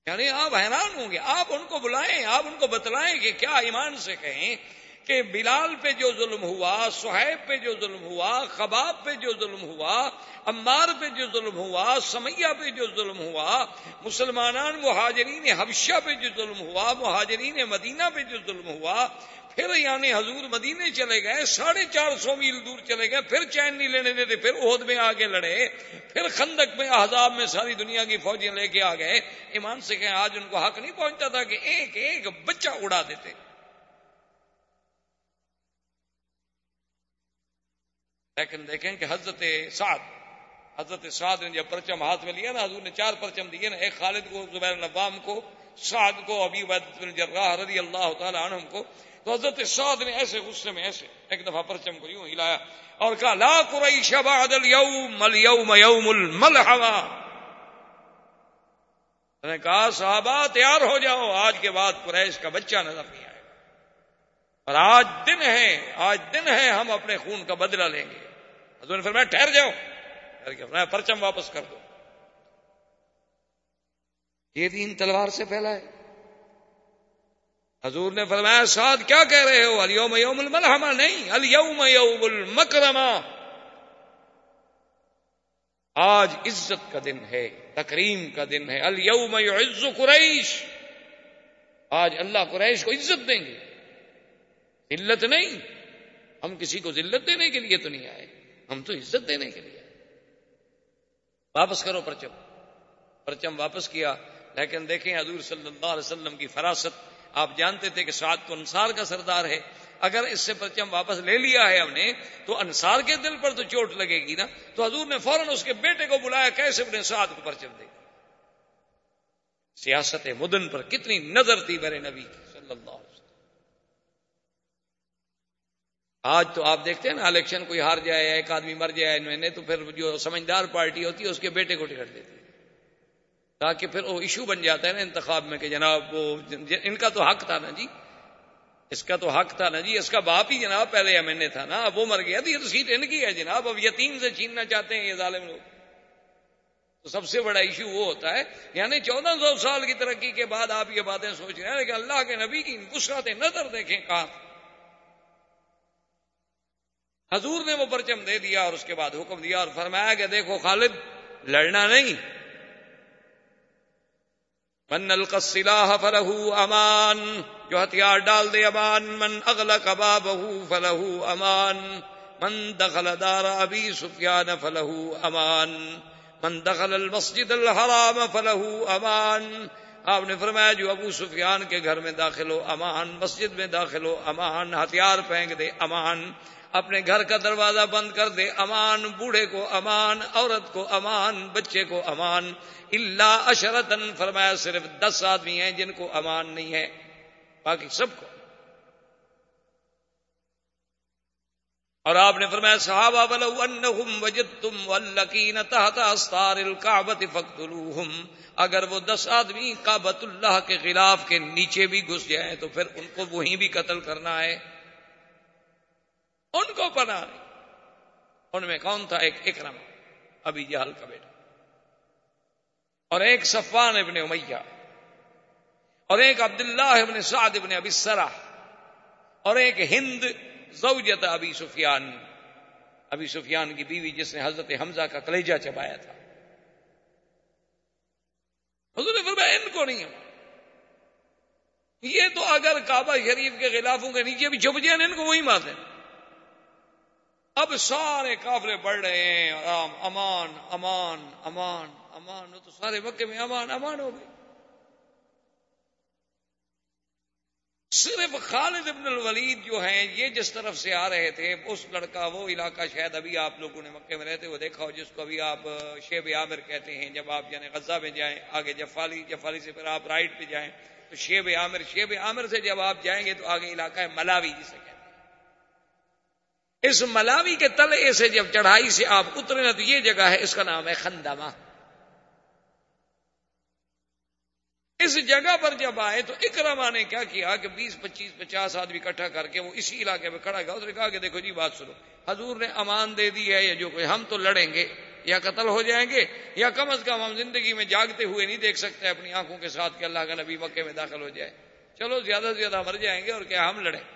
یعنی آپ حیران ہوں گے، آپ ان کو بلائیں، آپ ان کو بتلائیں کہ کیا ایمان سے کہیں کہ بلال پہ جو ظلم ہوا، سہیب پہ جو ظلم ہوا، خباب پہ جو ظلم ہوا، عمار پہ جو ظلم ہوا، سمیہ پہ جو ظلم ہوا مسلمان مہاجرین حبشہ پہ جو ظلم ہوا، مہاجرین مدینہ پہ جو ظلم ہوا پھر یعنی حضور مدینے چلے گئے، ساڑھے چار سو میل دور چلے گئے، پھر چین نہیں لینے دیتے، پھر عہد میں آگے لڑے، پھر خندق میں احزاب میں ساری دنیا کی فوجیں لے کے آ گئے۔ ایمان سے کہ آج ان کو حق نہیں پہنچتا تھا کہ ایک ایک بچہ اڑا دیتے۔ لیکن دیکھیں کہ حضرت سعد حضرت سعد نے جب پرچم ہاتھ میں لیا نا، حضور نے چار پرچم دیے نا، ایک خالد کو، زبیر نوام کو، سعد کو، ابی بن جراح رضی اللہ تعالی عنہ کو۔ تو حضرت سعد نے ایسے غصے میں ایسے ایک دفعہ پرچم کو یوں ہلایا اور کہا، لا قریش بعد اليوم اليوم یوم الملحمہ. نے کہا، صحابہ تیار ہو جاؤ، آج کے بعد قریش کا بچہ نظر نہیں آئے گا۔ اور آج دن ہے، آج دن ہے، ہم اپنے خون کا بدلہ لیں گے۔ حضور نے فرمایا، ٹھہر جاؤ۔ فرمایا، پرچم واپس کر دو۔ یہ دین تلوار سے پھیلا ہے۔ حضور نے فرمایا، سعد کیا کہہ رہے ہو؟ الیوم یوم الملحمہ؟ نہیں، الیوم یوم المکرمہ۔ آج عزت کا دن ہے، تکریم کا دن ہے۔ الوم عز قریش۔ آج اللہ قریش کو عزت دیں گے۔ علت نہیں۔ ہم کسی کو ذلت دینے کے لیے تو نہیں آئے۔ ہم تو عزت دینے کے لیے۔ واپس کرو پرچم۔ پرچم واپس کیا، لیکن دیکھیں حضور صلی اللہ علیہ وسلم کی فراست آپ جانتے تھے کہ سعد تو انصار کا سردار ہے، اگر اس سے پرچم واپس لے لیا ہے ہم نے، تو انصار کے دل پر تو چوٹ لگے گی نا۔ تو حضور نے فوراً اس کے بیٹے کو بلایا، کیسے اپنے ساتھ کو پرچم دے گا؟ سیاست مدن پر کتنی نظر تھی میرے نبی کی، صلی اللہ علیہ وسلم۔ آج تو آپ دیکھتے ہیں نا، الیکشن کوئی ہار جائے، ایک آدمی مر جائے، میں نے تو پھر جو سمجھدار پارٹی ہوتی ہے، اس کے بیٹے کو ٹکٹ دیتی ہے تاکہ پھر وہ ایشو بن جاتا ہے نا انتخاب میں کہ جناب وہ ان کا تو حق تھا نا جی۔ اس کا تو حق تھا نا جی۔ اس کا باپ ہی جناب پہلے ایم این اے تھا نا۔ اب وہ مر گیا۔ تو یہ تو سیٹ ان کی ہے جناب۔ اب یتیم سے چھیننا چاہتے ہیں یہ ظالم لوگ۔ تو سب سے بڑا ایشو وہ ہوتا ہے۔ یعنی چودہ سو سال کی ترقی کے بعد آپ یہ باتیں سوچ رہے ہیں کہ اللہ کے نبی کی گسرات نظر دیکھیں کہاں۔ حضور نے وہ پرچم دے دیا اور اس کے بعد حکم دیا اور فرمایا کہ دیکھو خالد، لڑنا نہیں۔ من القصلاح فلہ امان، جو ہتھیار ڈال دے امان، من اغلق بابہ فلہ امان، من دخل دار ابی سفیان فلہ امان، من دخل المسجد الحرام فلہ امان۔ آپ نے فرمایا جو ابو سفیان کے گھر میں داخل ہو امان، مسجد میں داخل ہو امان، ہتھیار پھینک دے امان۔ اپنے گھر کا دروازہ بند کر دے۔ امان بوڑھے کو امان، عورت کو امان، بچے کو امان۔ اللہ اشرتن فرمایا صرف دس آدمی ہیں جن کو امان نہیں ہے۔ باقی سب کو۔ اور آپ نے فرمایا، صحابہ بلو انہم وجدتم واللکین تحت استار الكعبت فقتلوہم اگر وہ دس آدمی کعبت اللہ کے خلاف کے نیچے بھی گھس جائیں تو پھر ان کو وہیں بھی قتل کرنا ہے۔ ان کو پنا نہیں ان میں کون تھا؟ ایک اکرم ابھی جہل کا بیٹا۔ اور ایک صفان ابن امیہ، اور ایک عبداللہ ابن سعد ابن ابی سرا اور ایک ہند زوجت ابی سفیان۔ ابی سفیان کی بیوی جس نے حضرت حمزہ کا کلیجہ چبایا تھا۔ حضور فرمایا، ان کو نہیں ہم۔ یہ تو اگر کعبہ شریف کے خلافوں کے نیچے بھی چھپ جائیں، ان کو وہی مار دیں۔ اب سارے کافرے بڑھ رہے ہیں امان امان امان امان تو سارے مکے میں امان امان ہو گئے۔ صرف خالد ابن الولید جو ہیں، یہ جس طرف سے آ رہے تھے، اس لڑکا، وہ علاقہ شاید ابھی آپ لوگوں نے مکے میں رہتے وہ دیکھا ہو، جس کو ابھی آپ شیب عامر کہتے ہیں۔ جب آپ یعنی غزہ میں جائیں، آگے جفالی جفالی سے پھر آپ رائٹ پہ جائیں، تو شیب عامر شیب عامر سے جب آپ جائیں گے تو آگے علاقہ ہے ملاوی جسے کہتے ہیں۔ اس ملاوی کے تلے سے جب چڑھائی سے آپ اترے نا تو یہ جگہ ہے، اس کا نام ہے خندامہ اس جگہ پر جب آئے تو اکرما نے کیا کیا کہ بیس، پچیس، پچاس آدمی اکٹھا کر کے وہ اسی علاقے میں کھڑا گیا۔ اس نے کہا کہ دیکھو جی بات سنو۔ حضور نے امان دے دی ہے یا جو کوئی، ہم تو لڑیں گے، یا قتل ہو جائیں گے، یا کم از کم ہم زندگی میں جاگتے ہوئے نہیں دیکھ سکتے اپنی آنکھوں کے ساتھ کہ اللہ کا نبی مکے میں داخل ہو جائے۔ چلو، زیادہ سے زیادہ مر جائیں گے اور کیا ہم لڑیں۔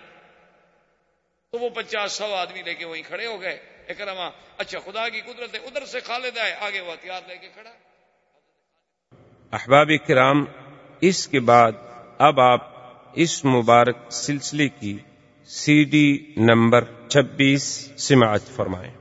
تو وہ پچاس سو آدمی لے کے وہیں کھڑے ہو گئے۔ اکرما اچھا خدا کی قدرت ہے، ادھر سے خالد آئے، آگے وہ ہتھیار لے کے کھڑا۔ احباب کرام، اس کے بعد اب آپ اس مبارک سلسلے کی سی ڈی نمبر چھبیس سماعت فرمائیں۔